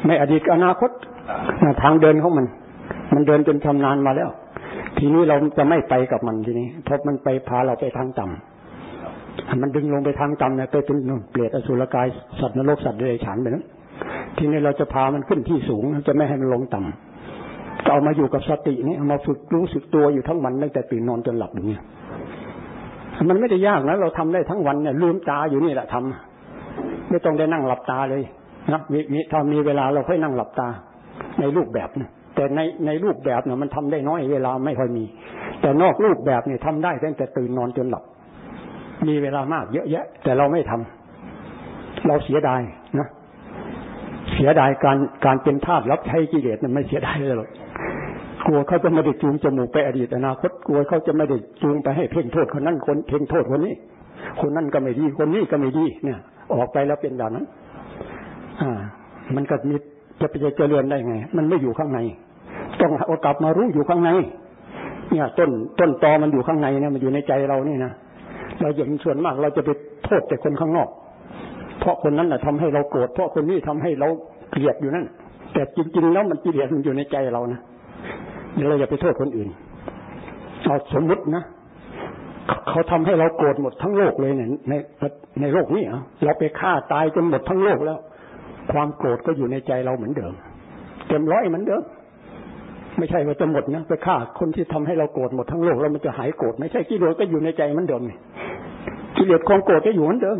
ไม่อดีตอนาคตทางเดินของมัน มันเดินจนชำนาญมาแล้ว ทีนี้เราจะไม่ไปกับมันทีนี้เพราะมันไปพาเราไปทางต่ำมันดึงลงไปทางต่ำเนี่ยไปเป็นเปลี่ยนอสุรกายสัตว์นรกสัตว์เดรัจฉานไปนั้นทีนี้เราจะพามันขึ้นที่สูงจะไม่ให้มันลงต่ำก็เอามาอยู่กับสตินี่เอามาฝึกรู้สึกตัวอยู่ทั้งวันตั้งแต่ตื่นนอนจนหลับอย่างเงี้ยมันไม่ได้ยากนะเราทำได้ทั้งวันเนี่ยลืมตาอยู่นี่แหละทำไม่ต้องได้นั่งหลับตาเลยนะมีมีถ้ามีเวลาเราค่อยนั่งหลับตาในรูปแบบนะ แต่ในในรูปแบบเนี่ยมันทำได้น้อยเวลาไม่ค่อยมี แต่นอกรูปแบบเนี่ยทำได้ตั้งแต่ตื่นนอนจนหลับ มีเวลามากเยอะแยะ แต่เราไม่ทำเราเสียดายนะเสียดายการการเป็นทาสรับใช้กิเลสมันไม่เสียดายเลยหรอกกลัวเขาจะไม่ได้จูงจมูกไปอดีตอนาคตกลัวเขาจะไม่ได้จูงไปให้เพ่งโทษคนนั้นคนเพ่งโทษคนนี้ คนนั้นก็ไม่ดีคนนี้ก็ไม่ดีเนี่ย ออกไปแล้วเป็นแบบนั้น อ่า มันก็มี จะไปเจริญได้ไง มันไม่อยู่ข้างใน ต้องเอากลับมารู้อยู่ข้างใน เนี่ย ต้นต้นตอมันอยู่ข้างในเนี่ยมันอยู่ในใจเรานี่นะเราอย่างส่วนมากเราจะไปโทษแต่คนข้างนอก เพราะคนนั้นแหละทำให้เราโกรธเพราะคนนี้ทำให้เราเกลียดอยู่นั่นแต่จริงๆแล้วมันกิเลสมันอยู่ในใจเรานะเราอย่าไปโทษคนอื่นเอาสมมุตินะเขาทำให้เราโกรธหมดทั้งโลกเลยเนี่ยในในโลกนี้เราไปฆ่าตายจนหมดทั้งโลกแล้ว ความโกรธก็อยู่ในใจเราเหมือนเดิม เต็มร้อยเหมือนเดิม ไม่ใช่ว่าจะหมดนะไปฆ่าคนที่ทำให้เราโกรธหมดทั้งโลกแล้วมันจะหายโกรธไม่ใช่กิเลสก็อยู่ในใจเหมือนเดิมกิเลสความโกรธก็อยู่เหมือนเดิม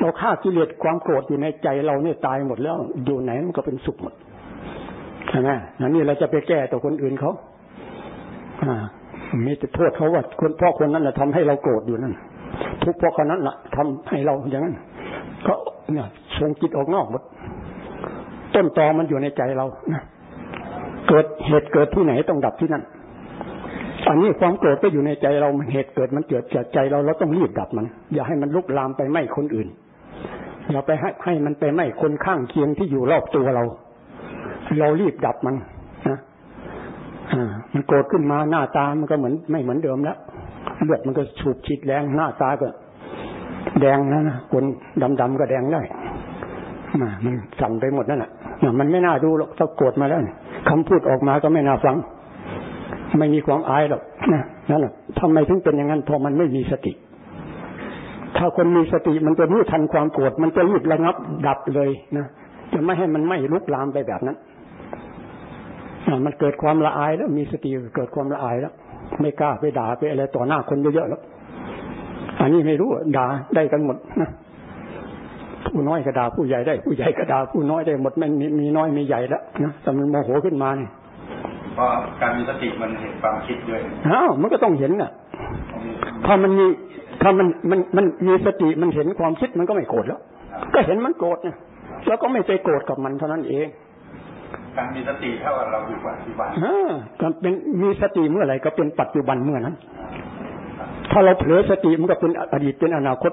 เราฆ่ากิเลสความโกรธอยู่ในใจเราเนี่ยตายหมดแล้วอยู่ไหนมันก็เป็นสุขหมดใช่ไหมนั่นนี่เราจะไปแก้ต่อคนอื่นเขาอ่ามีแต่โทษเขาว่าคนพ่อคนนั้นแหละทำให้เราโกรธอยู่นั่นทุกพ่อคนนั้นแหละทำให้เราอย่างนั้นก็เนี่ยส่งจิตออกนอกหมด ต้นตอมันอยู่ในใจเรานะเกิดเหตุเกิดที่ไหนต้องดับที่นั่นอันนี้ความโกรธก็อยู่ในใจเราเหตุเกิดมันเกิดจากใจเราเราต้องรีบดับมัน อย่าให้มันลุกลามไปไหม้คนอื่น อย่าไปให้ให้มันไปไหม้คนข้างเคียงที่อยู่รอบตัวเรา เรารีบดับมันนะอ่ามันโกรธขึ้นมาหน้าตามันก็เหมือนไม่เหมือนเดิมแล้วเลือดมันก็ฉูบฉีดแรงหน้าตาก็ แดงนะนะคนดำๆก็แดงได้ มามันสั่นไปหมดนั่นแหละมันไม่น่าดูหรอกถ้าโกรธมาแล้วคำพูดออกมาก็ไม่น่าฟัง ไม่มีความอายหรอกนะนั่นแหละทำไมถึงเป็นอย่างนั้นเพราะมันไม่มีสติ ถ้าคนมีสติมันจะรู้ทันความโกรธมันจะรีบระงับดับเลยนะจะไม่ให้มันไม่ลุกลามไปแบบนั้นมันเกิดความละอายแล้ว มีสติเกิดความละอายแล้ว ไม่กล้าไปด่าไปอะไรต่อหน้าคนเยอะๆแล้ว อันนี้ไม่รู้ด่าได้กันหมดนะ ผู้น้อยก็ด่าผู้ใหญ่ได้ ผู้ใหญ่ก็ด่าผู้น้อยได้หมดมันมีน้อยมีใหญ่แล้วนะแต่มันโมโหขึ้นมาเนี่ยเพราะการมีสติมันเห็นความคิดด้วยอ้าวมันก็ต้องเห็นน่ะ ถ้ามันมีถ้ามันมันมันมีสติมันเห็นความคิดมันก็ไม่โกรธแล้ว ก็เห็นมันโกรธเนี่ยแล้วก็ไม่ไปโกรธกับมันเท่านั้นเอง การมีสติเท่ากับเราอยู่ปัจจุบันการเป็นมีสติเมื่อไหร่ก็เป็นปัจจุบันเมื่อนั้น ถ้าเราเผลอสติมันก็เป็นอดีตเป็นอนาคต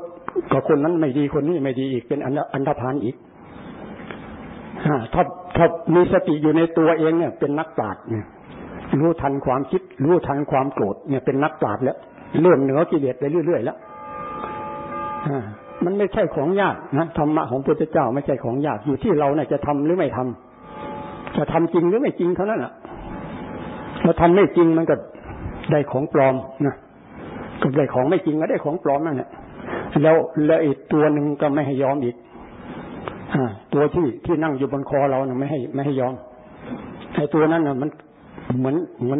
ก็คนนั้นไม่ดีคนนี้ไม่ดีอีกเป็นอันธพาลอีกถ้าถ้ามีสติอยู่ในตัวเองเนี่ย เป็นนักปราชญ์เนี่ยรู้ทันความคิด รู้ทันความโกรธเนี่ยเป็นนักปราชญ์แล้วเลื่อนเหนือกิเลสไปเรื่อยๆแล้วมันไม่ใช่ของยากนะธรรมะของพระพุทธเจ้าไม่ใช่ของยากอยู่ที่เราเนี่ยจะทำหรือไม่ทำจะทำจริงหรือไม่จริงเท่านั้นอะเราทำไม่จริงมันก็ได้ของปลอมนะ ก็ได้ของไม่จริงก็ได้ของปลอมนั่นแหละแล้วแล้วอีกตัวหนึ่งก็ไม่ให้ยอมอีกอตัวที่ที่นั่งอยู่บนคอเราเนะไม่ให้ไม่ให้ยอมไอ้ตัวนั้นน่ะ มันเหมือนเหมือน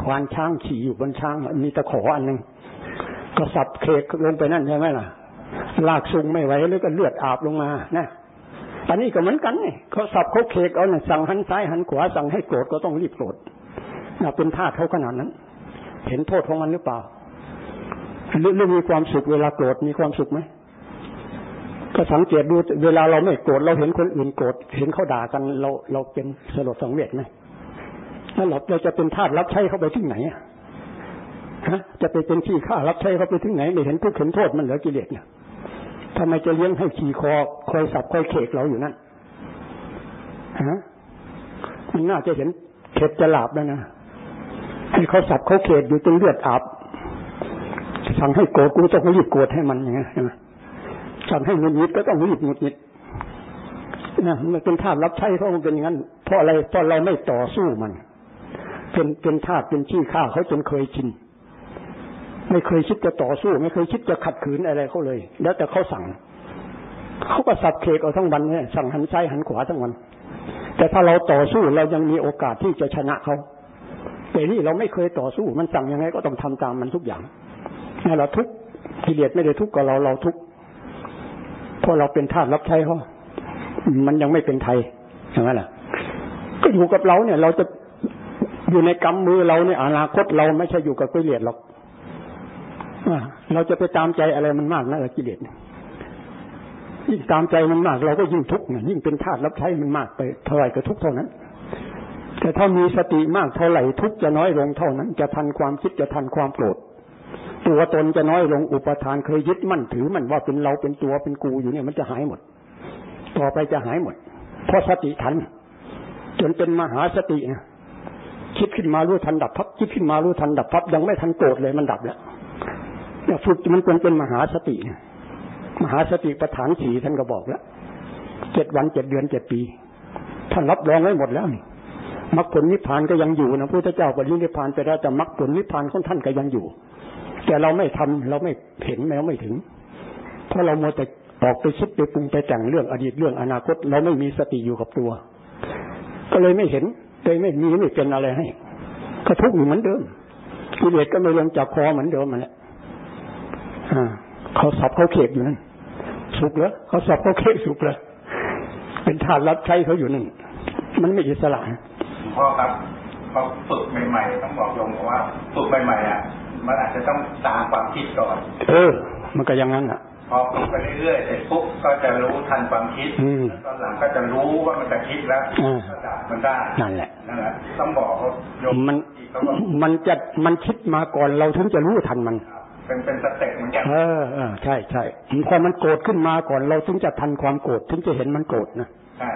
ควานช้างขี่อยู่บนช้างมีตะขออันหนึ่งก็สับเคกลงไปนั่นใช่ไหมล่ะ ลากซุงไม่ไหวแล้วก็เลือดอาบลงมานะอันนี้ก็เหมือนกันนี่เขาสับเขาเคกเอาเนี่ยสั่งหันซ้ายหันขวาสั่งให้โกรธก็ต้องรีบโกรธน่เป็นท่าเขาขนาดนั้น เห็นโทษของมันหรือเปล่า หรือมีความสุขเวลาโกรธมีความสุขไหมก็สังเกตดูเวลาเราไม่โกรธเราเห็นคนอื่นโกรธเห็นเขาด่ากัน เราเราเป็นสลดสังเวชไหมแล้วเราเราจะเป็นทาสรับใช้เขาไปที่ไหนฮะจะไปเป็นที่ข้ารับใช้เขาไปที่ไหนไม่เห็นทุกข์เห็นโทษมันเหลือกิเลสเนี่ยทำไมจะเลี้ยงให้ขี่คอคอยสับคอยเขกเราอยู่นั่นฮะมันน่าจะเห็นเข็ดจะหลาบแล้วนะให้เขาสับเขาเขกอยู่จนเลือดอาบ สั่งให้โกรธกูต้องรีบโกรธให้มันอย่างเงี้ยสั่งให้หงุดหงิดก็ต้องรีบหงุดหงิดนะมันเป็นธาตุรับใช้เขามันเป็นอย่างนั้นเพราะอะไรเพราะเราไม่ต่อสู้มัน เป็นเป็นธาตุเป็นชี้ข้าเขาจนเคยชินไม่เคยคิดจะต่อสู้ ไม่เคยคิดจะขัดขืนอะไรเขาเลย แล้วแต่เขาสั่งเขาก็สับเคกเอาทั้งวันเนี่ยสั่งหันซ้ายหันขวาทั้งวัน แต่ถ้าเราต่อสู้เรายังมีโอกาสที่จะชนะเขาแต่นี่เราไม่เคยต่อสู้ มันสั่งยังไงก็ต้องทำตามมันทุกอย่าง นี่เราทุกกิเลสไม่ได้ทุกข์กับเราเราทุกข์เพราะเราเป็นทาสรับใช้เขามันยังไม่เป็นไทยอย่างนั้นแหละก็อยู่กับเราเนี่ย เราจะอยู่ในกำมือเราเนี่ยอนาคตเราไม่ใช่อยู่กับกิเลสหรอกเราจะไปตามใจอะไรมันมากนะกิเลสยิ่งตามใจมันมาก เราก็ยิ่งทุกข์ยิ่งเป็นทาสรับใช้มันมากไปเท่าไหร่ก็ทุกข์เท่านั้น แต่ถ้ามีสติมากเท่าไหร่ทุกข์จะน้อยลงเท่านั้น จะทันความคิดจะทันความโกรธ ตัวตนจะน้อยลงอุปทานเคยยึดมั่นถือมันว่าเป็นเราเป็นตัวเป็นกูอยู่เนี่ยมันจะหายหมด ต่อไปจะหายหมด เพราะสติทันจนเป็นมหาสตินะคิดขึ้นมารู้ทันดับพับคิดขึ้นมารู้ทันดับพับยังไม่ทันโกรธเลยมันดับแล้วเนี่ยฝึกมันเป็นเป็นมหาสติมหาสติประฐานสีท่านก็บอกแล้วเจ็ดวันเจ็ดเดือนเจ็ดปีท่านรับรองไว้หมดแล้วนี่มรรคผลนิพพานก็ยังอยู่นะพระพุทธเจ้าปรินิพพานไปแล้วแต่มรรคผลนิพพานของท่านก็ยังอยู่ แต่เราไม่ทำเราไม่เห็นเราไม่ถึง เพราะเราโมแต่ออกไปคิดไปปรุงไปแต่งเรื่องอดีตเรื่องอนาคต เราไม่มีสติอยู่กับตัว ก็เลยไม่เห็นเลยไม่มีไม่เป็นอะไรให้ก็ทุกข์อยู่เหมือนเดิมกิเลสก็ไม่ลงจากคอเหมือนเดิมมันแหละเขาสับเขาเขกอยู่นั่นสุกแล้วเขาสับเขาเขกสุกแล้วเป็นทาสรับใช้เขาอยู่นั่นมันไม่อิสระพ่อครับพอฝึกใหม่ๆต้องบอกโยมว่าฝึกใหม่ๆอะ มันอาจจะต้องตามความคิดก่อน เออ มันก็อย่างนั้นอะพอฝึกไปเรื่อยๆเสร็จปุ๊บก็จะรู้ทันความคิดตอนหลังก็จะรู้ว่ามันจะคิดแล้วก็ดับมันได้นั่นแหละนั่นแหละต้องบอกเขาโยมมันมันจะมันคิดมาก่อนเราถึงจะรู้ทันมัน เป็นเป็นสเต็ปเหมือนกันเออเออใช่ใช่พอมันโกรธขึ้นมาก่อนเราถึงจะทันความโกรธถึงจะเห็นมันโกรธนะใช่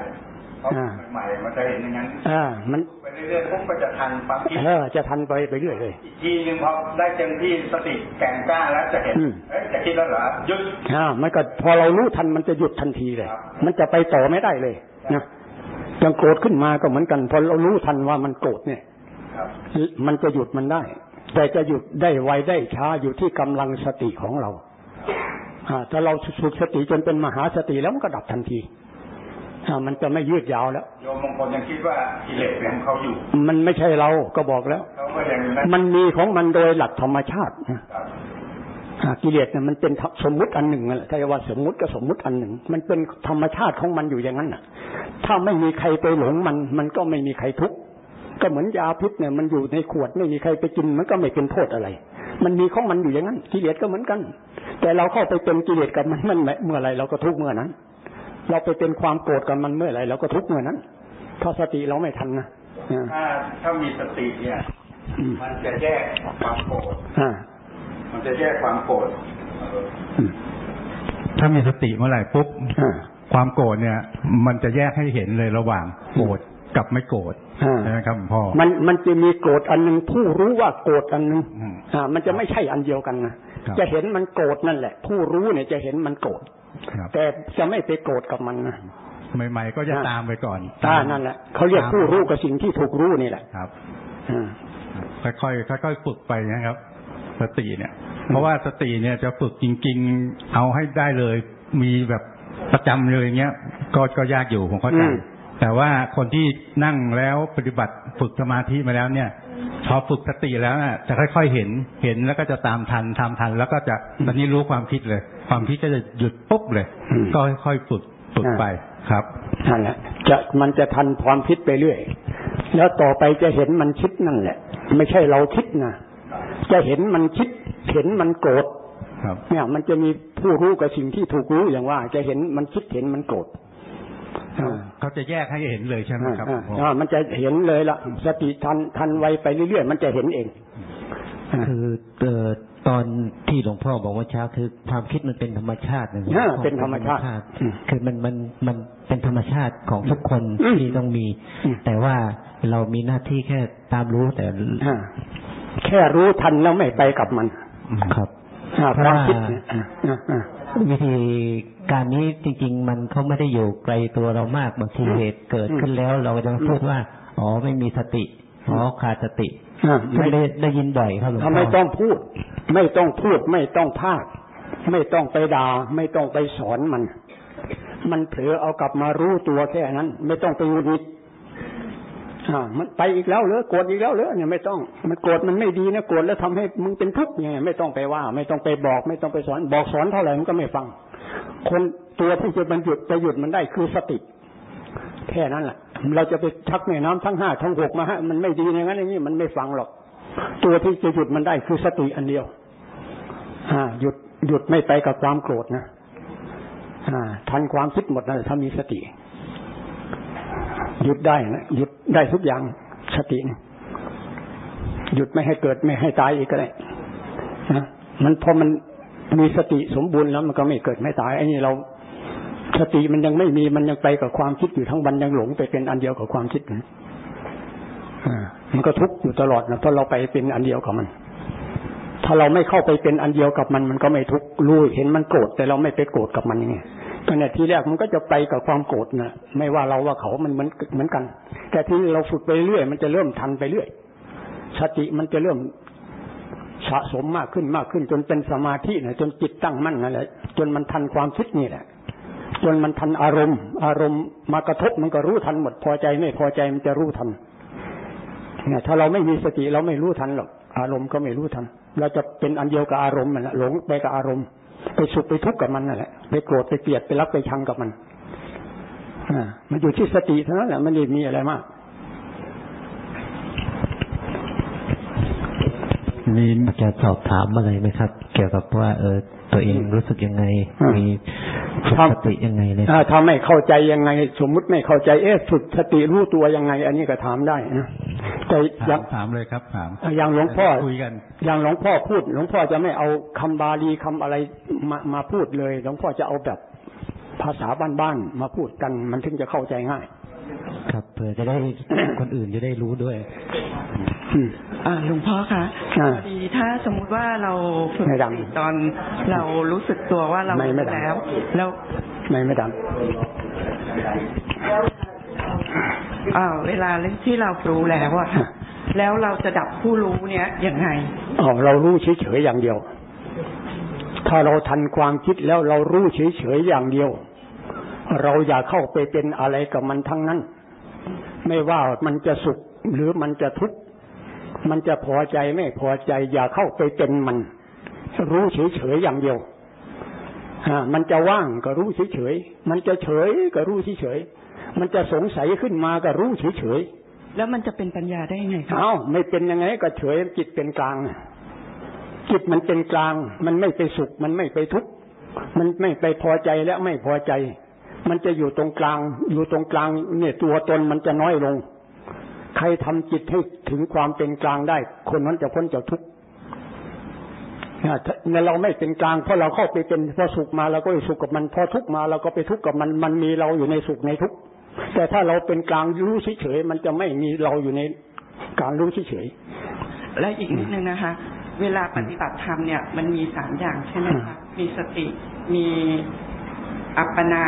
ใหม่ๆมันจะเห็นอย่างนั้นอ่ามันไป เรื่อยๆปุ๊บก็จะทันความคิดเออจะทันไปไปเรื่อยเลยอีกทีนึงพอได้เต็มที่สติแก่งกล้าแล้วจะเห็นเอ๊ะจะคิดแล้วเหรอหยุดอ่ามันก็พอเรารู้ทันมันจะหยุดทันทีเลย มันจะไปต่อไม่ได้เลยนะยังโกรธขึ้นมาก็เหมือนกันพอเรารู้ทันว่ามันโกรธเนี่ยมันจะหยุดมันได้ แต่จะหยุดได้ไวได้ช้าอยู่ที่กำลังสติของเราอ่าถ้าเราฝึกสติจนเป็นมหาสติแล้วมันก็ดับทันที มันจะไม่ยืดยาวแล้ว โยมบางคนยังคิดว่ากิเลสเป็นของเขาอยู่ มันไม่ใช่เราก็บอกแล้ว มันมีของมันโดยหลักธรรมชาติกิเลสเนี่ยมันเป็นสมมุติอันหนึ่งแหละถ้าว่าสมมุติก็สมมุติอันหนึ่ง มันเป็นธรรมชาติของมันอยู่อย่างนั้นน่ะ ถ้าไม่มีใครไปหลงมัน มันก็ไม่มีใครทุกข์ก็เหมือนยาพิษเนี่ย มันอยู่ในขวดไม่มีใครไปกิน มันก็ไม่เป็นโทษอะไร มันมีของมันอยู่อย่างนั้น กิเลสก็เหมือนกัน แต่เราเข้าไปเป็นกิเลสกับมันมันเมื่อไรเราก็ทุกข์เมื่อนั้น เราไปเป็นความโกรธกับมันเมื่อไหร่เราก็ทุกข์เมื่อนั้น ถ้าสติเราไม่ทันนะถ้าถ้ามีสติเนี่ย มันจะแยกความโกรธมันจะแยกความโกรธถ้ามีสติเมื่อไหร่ปุ๊บความโกรธเนี่ย มันจะแยกให้เห็นเลยระหว่างโกรธกับไม่โกรธนะครับพ่อมันมันจะมีโกรธอันหนึ่งผู้รู้ว่าโกรธอันหนึ่งอ่า มันจะไม่ใช่อันเดียวกันนะจะเห็นมันโกรธนั่นแหละ ผู้รู้เนี่ยจะเห็นมันโกรธ แต่จะไม่ไปโกรธกับมันนะใหม่ ๆ ก็จะตามไปก่อนตานั่นแหละเขาเรียกผู้รู้กับสิ่งที่ถูกรู้นี่แหละครับค่อยๆค่อยๆฝึกไปนะครับ สติเนี่ย เพราะว่าสติเนี่ยจะฝึกจริง ๆ เอาให้ได้เลย มีแบบประจำเลยเงี้ย ก็ก็ยากอยู่ผมเข้าใจแต่ว่าคนที่นั่งแล้วปฏิบัติฝึกสมาธิมาแล้วเนี่ย พอฝึกสติแล้วจะค่อย ๆเห็นเห็นแล้วก็จะตามทันทำทัน แล้วก็จะตอนนี้รู้ความคิดเลย ความคิดก็จะหยุดปุ๊บเลย ก็ค่อยๆฝึกฝึกไปครับนั่นแหละจะมันจะทันความคิดไปเรื่อย แล้วต่อไปจะเห็นมันคิดนั่นแหละ ไม่ใช่เราคิดนะจะเห็นมันคิด เห็นมันโกรธเนี่ยมันจะมีผู้รู้กับสิ่งที่ถูกรู้อย่างว่า จะเห็นมันคิดเห็นมันโกรธเขาจะแยกให้เห็นเลยใช่ไหมครับอ่ามันจะเห็นเลยละสติทันทันไวไปเรื่อยๆมันจะเห็นเองคือ ตอนที่หลวงพ่อบอกว่าเช้าคือ ความคิดมันเป็นธรรมชาตินะเป็นธรรมชาติ คือมันมันมันเป็นธรรมชาติของทุกคนที่ต้องมี แต่ว่าเรามีหน้าที่แค่ตามรู้แต่แค่รู้ทันแล้วไม่ไปกับมัน ครับเพราะว่าวิธีการนี้จริง ๆ มันเขาไม่ได้อยู่ไกลตัวเรามากบางทีเหตุเกิดขึ้นแล้วเราจะพูดว่า อ๋อไม่มีสติ อ๋อขาดสติ ไม่ได้ได้ยินบ่อยครับหลวงพ่อไม่ต้องพูด ไม่ต้องพูด ไม่ต้องพากไม่ต้องไปด่า ไม่ต้องไปสอนมัน มันเผลอเอากลับมารู้ตัวแค่นั้น ไม่ต้องไปวุดิอ่ามันไปอีกแล้วเหรอโกรธอีกแล้วเหรอเนี่ยไม่ต้อง มันโกรธมันไม่ดีนะโกรธแล้วทำให้มึงเป็นทุกข์ไงไม่ต้องไปว่า ไม่ต้องไปบอก ไม่ต้องไปสอน บอกสอนเท่าไหร่มันก็ไม่ฟัง คนตัวที่จะบรรยุดจะหยุดมันได้คือสติ แค่นั้นแหละเราจะไปชักแม่น้ำทั้งห้าทั้งหกมาฮะมันไม่ดีอย่างนั้นอย่างนี้มันไม่ฟังหรอก ตัวที่จะหยุดมันได้คือสติอันเดียวอ่าหยุดหยุดไม่ไปกับความโกรธนะอ่าทันความคิดหมดนะถ้ามีสติ หยุดได้นะหยุดได้ทุกอย่างสติหยุดไม่ให้เกิดไม่ให้ตายอีกก็ได้นะมันพอมันมีสติสมบูรณ์แล้วมันก็ไม่เกิดไม่ตายไอ้นี่เรา สติมันยังไม่มีมันยังไปกับความคิดอยู่ทั้งวันยังหลงไปเป็นอันเดียวกับความคิดนะมันก็ทุกข์อยู่ตลอดนะเพราะเราไปเป็นอันเดียวกับมัน ถ้าเราไม่เข้าไปเป็นอันเดียวกับมันมันก็ไม่ทุกข์รู้เห็นมันโกรธแต่เราไม่ไปโกรธกับมันยังไงขณะที่แรกมันก็จะไปกับความโกรธนะไม่ว่าเราว่าเขามันเหมือนเหมือนกัน แต่ที่เราฝึกไปเรื่อยมันจะเริ่มทันไปเรื่อยสติมันจะเริ่มสะสมมากขึ้นมากขึ้น จนเป็นสมาธินะจนจิตตั้งมั่นนั่นแหละจนมันทันความคิดนี่แหละ จนมันทันอารมณ์ อารมณ์มากระทบมันก็รู้ทันหมดพอใจไม่พอใจมันจะรู้ทันเนี่ยถ้าเราไม่มีสติเราไม่รู้ทันหรอกอารมณ์ก็ไม่รู้ทัน เราจะเป็นอันเดียวกับอารมณ์มันหลงไปกับอารมณ์ ไปสุขไปทุกข์กับมันนั่นแหละไปโกรธไปเกลียดไปรักไปชังกับมันอ่ามันอยู่ที่สติเท่านั้นแหละมันไม่มีอะไรมาก มีจะสอบถามอะไรไหมครับ เกี่ยวกับว่า เออ ตัวเองรู้สึกยังไง มีฝึกสติยังไงเลยถ้าไม่เข้าใจยังไง สมมุติไม่เข้าใจ เอ๊ะฝึกสติรู้ตัวยังไง อันนี้ก็ถามได้นะแต่ยังถามเลยครับถามอย่างหลวงพ่อคุยกันอย่างหลวงพ่อพูด หลวงพ่อจะไม่เอาคำบาลีคำอะไรมามาพูดเลย หลวงพ่อจะเอาแบบภาษาบ้านๆมาพูดกันมันถึงจะเข้าใจง่าย ครับเผื่อจะได้คนอื่นจะได้รู้ด้วยอ่า หลวงพ่อคะพอดีถ้าสมมุติว่าเราฝึกตอนเรารู้สึกตัวว่าเราไม่แล้ว แล้วไม่ไม่ดังอ่าเวลาที่เรารู้แล้วอะแล้วเราจะดับผู้รู้เนี้ยยังไงอ๋อเรารู้เฉยๆอย่างเดียว ถ้าเราทันความคิดแล้วเรารู้เฉยๆอย่างเดียว เราอย่าเข้าไปเป็นอะไรกับมันทั้งนั้น ไม่ว่ามันจะสุขหรือมันจะทุกข์ มันจะพอใจไม่พอใจ อย่าเข้าไปเป็นมัน รู้เฉยๆอย่างเดียวอ่ามันจะว่างก็รู้เฉยๆ มันจะเฉยก็รู้เฉยๆ มันจะสงสัยขึ้นมาก็รู้เฉยๆ แล้วมันจะเป็นปัญญาได้ไงครับ เอ้าไม่เป็นยังไงก็เฉยจิตเป็นกลาง จิตมันเป็นกลาง มันไม่ไปสุข มันไม่ไปทุกข์ มันไม่ไปพอใจและไม่พอใจ มันจะอยู่ตรงกลาง อยู่ตรงกลาง เนี่ยตัวตนมันจะน้อยลง ใครทำจิตให้ถึงความเป็นกลางได้ คนนั้นจะพ้นจากทุกข์ในเราไม่เป็นกลางเพราะเราเข้าไปเป็นพอสุขมาเราก็ไปสุขกับมันพอทุกข์มาเราก็ไปทุกข์กับมันมันมีเราอยู่ในสุขในทุกข์แต่ถ้าเราเป็นกลางรู้เฉยๆมันจะไม่มีเราอยู่ในการรู้เฉยๆและอีกนิดนึงนะคะ เวลาปฏิบัติธรรมเนี่ย มันมีสามอย่างใช่ไหมคะมีสติมีอัปปนา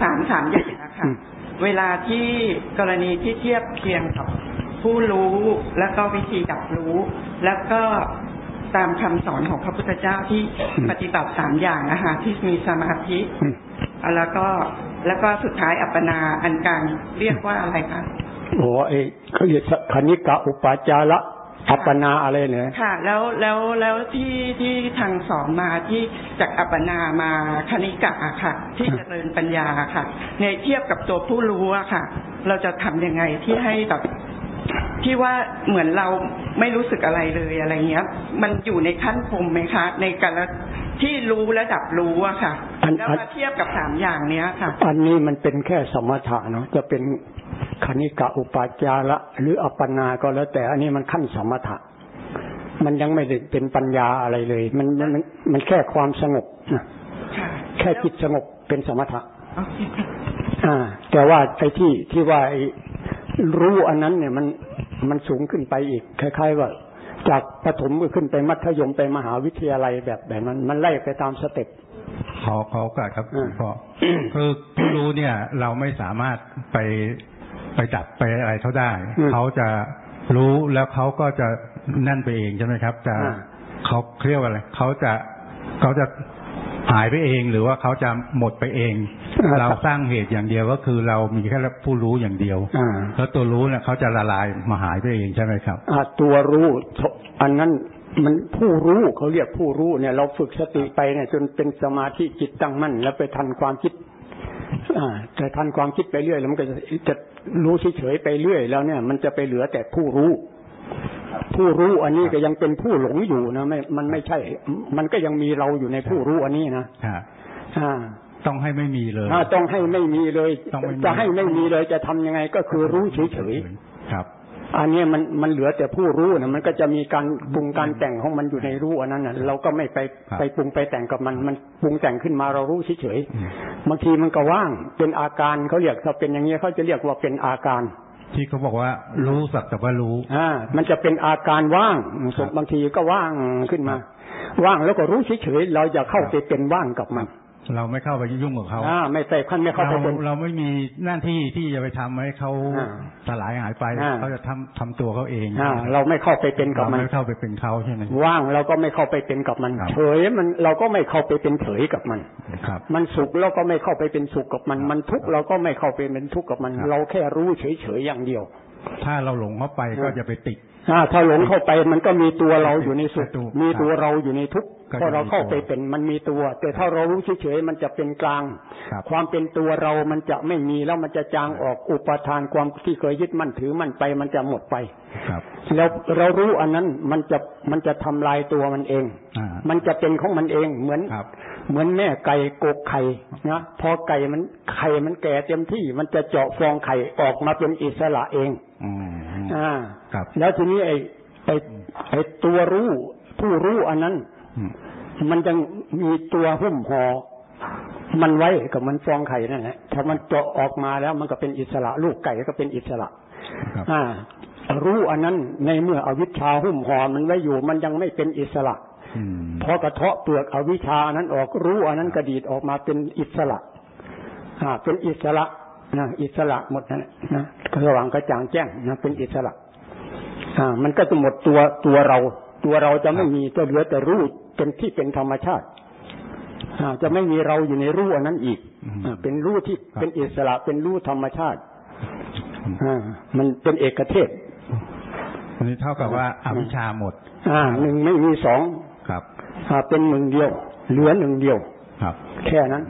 สามสามอย่างนะคะ เวลาที่กรณีที่เทียบเคียงกับผู้รู้แล้วก็วิธีดับรู้ แล้วก็ตามคำสอนของพระพุทธเจ้าที่ปฏิบัติสามอย่างนะคะที่มีสมาธิแล้วก็แล้วก็สุดท้ายอัปปนาอันกลางเรียกว่าอะไรคะโอ้เอ้เขาเรียกคณิกะอุปาจาระ อัปปนาอะไรเนี่ยค่ะ แล้วแล้วแล้วที่ที่ทางสอนมาที่จากอัปปนามาคณิกะค่ะ ที่เจริญปัญญาค่ะ ในเทียบกับตัวผู้รู้อะค่ะ เราจะทํำยังไงที่ให้แบบที่ว่าเหมือนเราไม่รู้สึกอะไรเลยอะไรเงี้ย มันอยู่ในขั้นภูมิไหมคะ ในการที่รู้และดับรู้อะค่ะแล้วมาเทียบกับสามอย่างเนี้ยค่ะ อันนี้มันเป็นแค่สมถะเนาะจะเป็น คณิกะอุปาจาระหรืออัปปนาก็แล้ว แต่อันนี้มันขั้นสมถะ มันยังไม่ได้เป็นปัญญาอะไรเลย มันมันมันแค่ความสงบนะแค่จิตสงบเป็นสมถะอ่า แต่ว่าไอ้ที่ที่ว่ารู้อันนั้นเนี่ยมันมันสูงขึ้นไปอีกคล้ายๆว่าจะจากประถมก็ขึ้นไปมัธยมไปมหาวิทยาลัยแบบแบบนั้นมันไล่ไปตามสเต็ปขอขอโอกาสครับอืมพ่อคือผู้รู้เนี่ย เราไม่สามารถไป ไปจับไปอะไรเขาได้ เขาจะรู้แล้วเขาก็จะนั่นไปเองใช่ไหมครับ จะเขาเรียกว่าอะไรเขาจะเขาจะหายไปเองหรือว่าเขาจะหมดไปเอง เราสร้างเหตุอย่างเดียวก็คือเรามีแค่ผู้รู้อย่างเดียวอ่าแล้วตัวรู้เนี่ยเขาจะละลายมาหายไปเองใช่ไหมครับอ่าตัวรู้อันนั้นมันผู้รู้เขาเรียกผู้รู้เนี่ย เราฝึกสติไปเนี่ยจนเป็นสมาธิจิตตั้งมั่นแล้วไปทันความคิดอ่า แต่ทันความคิดไปเรื่อยแล้วมันก็จะจะรู้เฉยๆไปเรื่อยแล้วเนี่ย มันจะไปเหลือแต่ผู้รู้ ผู้รู้อันนี้ก็ยังเป็นผู้หลงอยู่นะไม่มันไม่ใช่ มันก็ยังมีเราอยู่ในผู้รู้อันนี้นะฮะอ่าต้องให้ไม่มีเลยถ้าต้องให้ไม่มีเลยต้องไม่มีจะให้ไม่มีเลยจะทำยังไงก็คือรู้เฉยครับๆ อันเนี้ยมันมันเหลือแต่ผู้รู้นะมันก็จะมีการปรุงการแต่งของมันอยู่ในรู้อันนั้นนะเราก็ไม่ไปครับไปปรุงไปแต่งกับมันมันปรุงแต่งขึ้นมาเรารู้เฉยอืมๆบางทีมันก็ว่างเป็นอาการเขาเรียกถ้าเป็นอย่างนี้ยเขาจะเรียกว่าเป็นอาการที่เขาบอกว่ารู้สักแต่ว่ารู้ อ่า มันจะเป็นอาการว่างครับบางทีก็ว่างขึ้นมา ว่างแล้วก็รู้เฉยๆเราจะเข้าไปเป็นว่างกับมัน เราไม่เข้าไปยุ่งกับเขาอ่าไม่ไปขั้นไม่เข้าเราไปเป็นเราไม่มีหน้าที่ที่จะไปทำให้เขาอ่าสลายหายไปอ่าเขาจะทำทำตัวเขาเองอ่าเราไม่เข้าไปเป็นกับเรามันไม่เข้าไปเป็นเขาใช่ไหมว่างเราก็ไม่เข้าไปเป็นกับมันครับเฉยมันเราก็ไม่เข้าไปเป็นเฉยกับมันครับ มันสุขเราก็ไม่เข้าไปเป็นสุขกับมัน มันทุกข์เราก็ไม่เข้าไปเป็นทุกข์กับมันครับเราแค่รู้เฉยๆอย่างเดียว ถ้าเราหลงเข้าไปก็จะไปติดอ่า ถ้าหลงเข้าไปมันก็มีตัวเราอยู่ในสุขถูกมีตัวเราอยู่ในทุกข์ก็จะเพราะเราเข้าไปมีตัวเป็นมันมีตัว แต่ถ้าเรารู้เฉยๆมันจะเป็นกลางครับความเป็นตัวเรามันจะไม่มีแล้วมันจะจางออกอุปทานความที่เคยยึดมั่นถือมั่นไปมันจะหมดไปครับแล้วเรารู้อันนั้นมันจะมันจะทำลายตัวมันเองอ่ามันจะเป็นของมันเองเหมือนครับ เหมือนแม่ไก่กกไข่นะพอไก่มันไข่มันแก่เต็มที่มันจะเจาะฟองไข่ออกมาเป็นอิสระเองอืมอ่าครับแล้วทีนี้ไอ้ไอ้ไอ้ตัวรู้ ผู้รู้อันนั้นอืมมันจะมีตัวหุ้มห่อมันไว้กับมันฟองไข่นั่นแหละถ้ามันเจาะออกมาแล้วมันก็เป็นอิสระ ลูกไก่ก็เป็นอิสระครับอ่า รู้อันนั้นในเมื่ออวิชชาหุ้มห่อมันไว้อยู่ มันยังไม่เป็นอิสระอืม พอกระเทาะเปลือกอวิชชานั้นออกรู้อันนั้นกระดีดออกมาเป็นอิสระอ่าเป็นอิสระนะอิสระหมดนะนะระหว่างกระจ่างแจ้งนะเป็นอิสระ อ่า มันก็จะหมดตัวตัวเรา ตัวเราจะไม่มีจะเหลือแต่รู้เป็นที่เป็นธรรมชาติอ่าจะไม่มีเราอยู่ในรู้อันนั้นอีกอ่าเป็นรู้ที่เป็นอิสระเป็นรู้ธรรมชาติอ่ามันเป็นเอกเทศอันนี้เท่ากับว่าอวิชชาหมด อ่าหนึ่งไม่มีสอง ครับอ่าเป็นหนึ่งเดียว เหลือหนึ่งเดียว ครับ แค่นั้น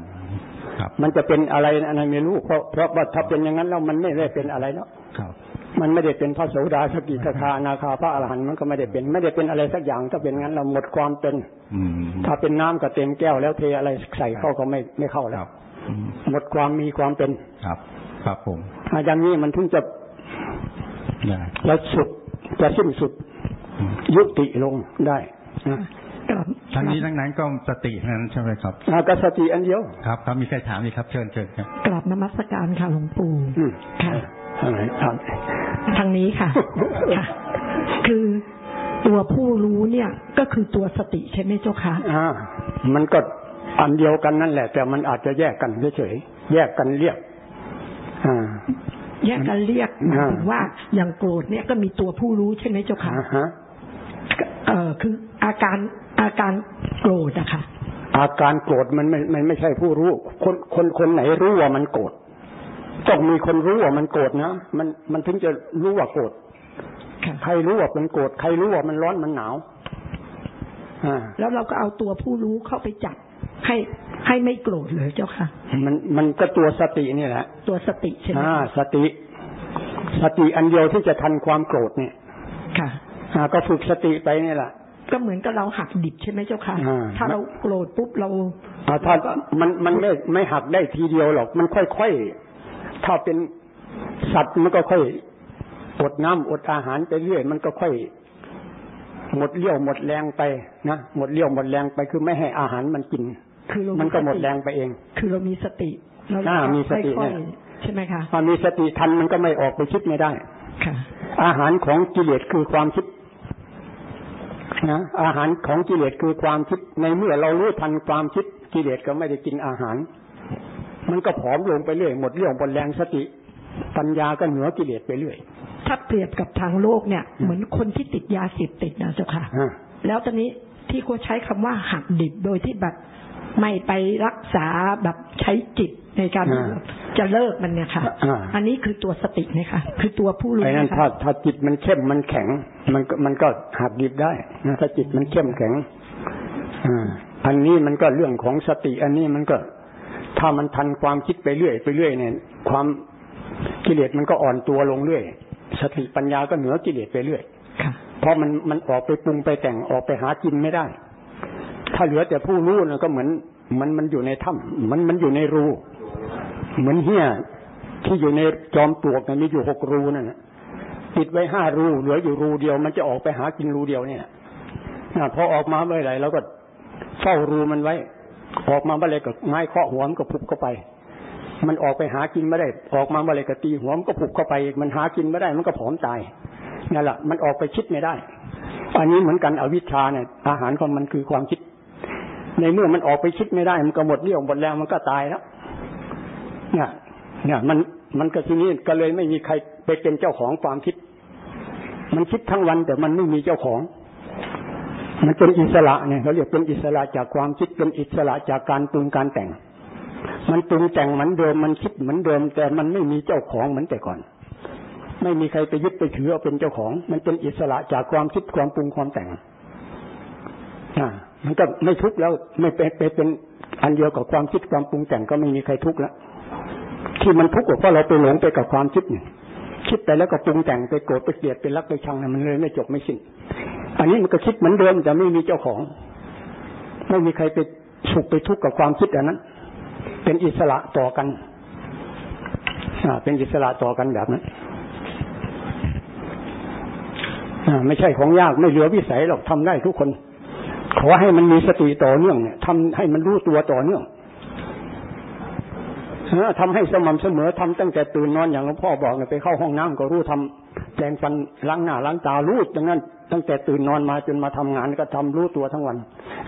ครับมันจะเป็นอะไรอะไรไม่รู้เพราะเพราะว่าถ้าเป็นอย่างนั้นแล้วมันไม่ได้เป็นอะไรแล้วครับมันไม่ได้เป็นพระโสดาสกิทาคาอนาคาพระอรหันต์มันก็ไม่ได้เป็น ไม่ได้เป็นอะไรสักอย่างถ้าเป็นงั้นเราหมดความเป็นอืมถ้าเป็นน้ำก็เต็มแก้วแล้วเทอะไรใส่เข้าก็ไม่ไม่เข้าคแล้รัวบอืมหมดความมีความเป็นครับ ครับผมอ่าอย่างนี้มันถึงจะได้จะสุดจะสิ้นสุดอืมยุติลงได้นะ ทั้งนี้ทั้งนั้นก็สติทั้งนั้นใช่ไหมครับอ่ากสติอันเดียวครับครับมีใครถามอีกครับเชิญเชิญครับกลับนมัสการค่ะหลวงปู่อืมค่ะทางไหนทางทางนี้ค่ะค่ะ คือตัวผู้รู้เนี่ยก็คือตัวสติใช่ไหมเจ้าคะอ่ามันก็อันเดียวกันนั่นแหละ แต่มันอาจจะแยกกันเฉยๆแยกกันเรียกอ่าแยกกันเรียกหมายอ่าถึงว่าอย่างโกรธเนี่ยก็มีตัวผู้รู้ใช่ไหมเจ้าคะอ่าฮะเออคืออาการ อาการโกรธอะค่ะอาการโกรธมันไม่มันไม่ใช่ผู้รู้ คนคนคนไหนรู้ว่ามันโกรธต้องมีคนรู้ว่ามันโกรธนะมันมันถึงจะรู้ว่าโกรธค่ะใครรู้ว่ามันโกรธใครรู้ว่ามันร้อนมันหนาวอ่าแล้วเราก็เอาตัวผู้รู้เข้าไปจับให้ให้ไม่โกรธเลยเจ้าค่ะ มันมันก็ตัวสตินี่แหละ ตัวสติใช่ไหมอ่า สติ สติอันเดียวที่จะทันความโกรธเนี่ย ค่ะอ่าก็ฝึกสติไปนี่แหละ ก็เหมือนกับเราหักดิบใช่ไหมเจ้าค่ะอ่าถ้าเราโกรธปุ๊บเราอ่าถ้ามันมันไม่ไม่หักได้ทีเดียวหรอก มันค่อยๆ ถ้าเป็นสัตว์มันก็ค่อยอดน้ำอดอาหารไปเรื่อย มันก็ค่อยหมดเลี้ยวหมดแรงไปนะหมดเลี้ยวหมดแรงไปคือไม่ให้อาหารมันกิน คือเรามันก็หมดสติแรงไปเอง คือเรามีสติแล้วเราอ่าก็มีสติค่อยเนี่ยๆใช่ไหมคะถ้ามีสติทันมันก็ไม่ออกไปคิดไม่ได้ค่ะอาหารของกิเลสคือความคิด นะอาหารของกิเลสคือความคิด ในเมื่อเรารู้ทันความคิดกิเลสก็ไม่ได้กินอาหาร มันก็ผอมลงไปเรื่อยหมดเรื่องบนแรงสติปัญญาก็เหนือกิเลสไปเรื่อย ถ้าเปรียบกับทางโลกเนี่ย เหมือนคนที่ติดยาเสพติดนะเจ้าค่ะ แล้วตอนนี้ที่เขาใช้คำว่าหักดิบโดยที่แบบไม่ไปรักษาแบบใช้จิต ในการจะเลิกมันเนี่ยค่ะ อันนี้คือตัวสตินะคะ คือตัวผู้รู้ไอ้นั่นถ้าถ้าจิตมันเข้มมันแข็ง มันมันก็หักดิบได้นะถ้าจิตมันเข้มแข็งอ่าอันนี้มันก็เรื่องของสติ อันนี้มันก็ ถ้ามันทันความคิดไปเรื่อยไปเรื่อยเนี่ย ความกิเลสมันก็อ่อนตัวลงเรื่อยสติปัญญาก็เหนือกิเลสไปเรื่อยเพราะมันมันออกไปปรุงไปแต่งออกไปหากินไม่ได้ ถ้าเหลือแต่ผู้รู้นะก็เหมือนมันมันอยู่ในถ้ำมันมันอยู่ในรู เหมือนเฮี้ยที่อยู่ในจอมปลวกมีอยู่หกรูนั่นนะปิดไว้ห้ารูเหลืออยู่รูเดียว มันจะออกไปหากินรูเดียวเนี่ยพอออกมาเมื่อไหร่เราก็เฝ้ารูมันไว้ ออกมาเมื่อไรก็ไม้เคาะหัวมันก็พุบเข้าไป มันออกไปหากินไม่ได้ ออกมาเมื่อไรก็ตีหัวมันก็พุบเข้าไป มันหากินไม่ได้ มันก็ผอมตายนั่นแหละมันออกไปคิดไม่ได้ อันนี้เหมือนกันอวิชชาเนี่ย อาหารของมันคือความคิด ในเมื่อมันออกไปคิดไม่ได้ มันก็หมดเรี่ยวหมดแรงมันก็ตายแล้ว เนี่ย เนี่ย มันมันก็ทีนี้ก็เลยไม่มีใครไปเป็นเจ้าของความคิด มันคิดทั้งวันแต่มันไม่มีเจ้าของ มันเป็นอิสระเนี่ยเขาเรียกเป็นอิสระจากความคิดเป็นอิสระจากการปรุงการแต่ง มันปรุงแต่งเหมือนเดิมมันคิดเหมือนเดิม แต่มันไม่มีเจ้าของเหมือนแต่ก่อน ไม่มีใครไปยึดไปถือเอาเป็นเจ้าของ มันเป็นอิสระจากความคิดความปรุงความแต่งอ่ามันก็ไม่ทุกข์แล้วไม่ไปไปเป็น อันเดียวกับความคิดความปรุงแต่งก็ไม่มีใครทุกข์แล้วที่มันทุกข์ก็เพราะเราไปหลงไปกับความคิดเนี่ยคิดไปแล้วก็ปรุงแต่งไปโกรธไปเกลียดไปรักไปชังเนี่ยมันเลยไม่จบไม่สิ้นอันนี้มันก็คิดเหมือนเดิมแต่ไม่มีเจ้าของ ไม่มีใครไปสุขไปทุกข์กับความคิดอันนั้น เป็นอิสระต่อกันเป็นอิสระต่อกันแบบนั้นไม่ใช่ของยากไม่เหลือวิสัยหรอกทำได้ทุกคน ขอให้มันมีสติต่อเนื่องเนี่ยทำให้มันรู้ตัวต่อเนื่องทำให้สม่ำเสมอทำตั้งแต่ตื่นนอนอย่างหลวงพ่อบอกเนี่ยไปเข้าห้องน้ำก็รู้ทำแปรงฟันล้างหน้าล้างตารู้ดังนั้น ตั้งแต่ตื่นนอนมาจนมาทำงานก็ทำรู้ตัวทั้งวัน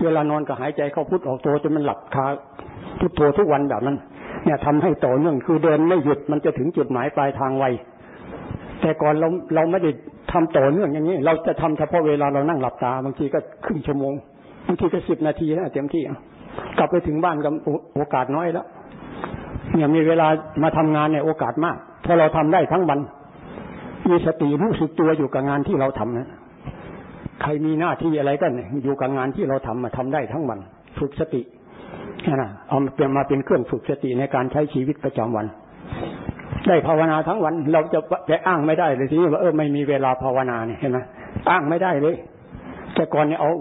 เวลานอนก็หายใจเข้าพุทออกโทจนมันหลับคาพุทโธทุกวันแบบนั้น เนี่ยทำให้ต่อเนื่องคือเดินไม่หยุดมันจะถึงจุดหมายปลายทางไว แต่ก่อนเราเราไม่ได้ทำต่อเนื่องอย่างนี้ เราจะทำเฉพาะเวลาเรานั่งหลับตา บางทีก็ครึ่งชั่วโมงบางทีก็สิบนาทีนะเต็มที่กลับไปถึงบ้านก็โอกาสน้อยแล้วเนี่ยมีเวลามาทำงานเนี่ยโอกาสมากถ้าเราทำได้ทั้งวันมีสติรู้สึกตัวอยู่กับงานที่เราทำนะใครมีหน้าที่อะไรก็อยู่กับงานที่เราทำมาทำได้ทั้งวันฝึกสตินะเอามาเป็นมาเป็นเครื่องฝึกสติในการใช้ชีวิตประจำวัน ได้ภาวนาทั้งวัน เราจะจะอ้างไม่ได้เลยทีนี้ว่าเออไม่มีเวลาภาวนาเนี่ยเห็นไหมอ้างไม่ได้เลย แต่ก่อนเนี่ยเอา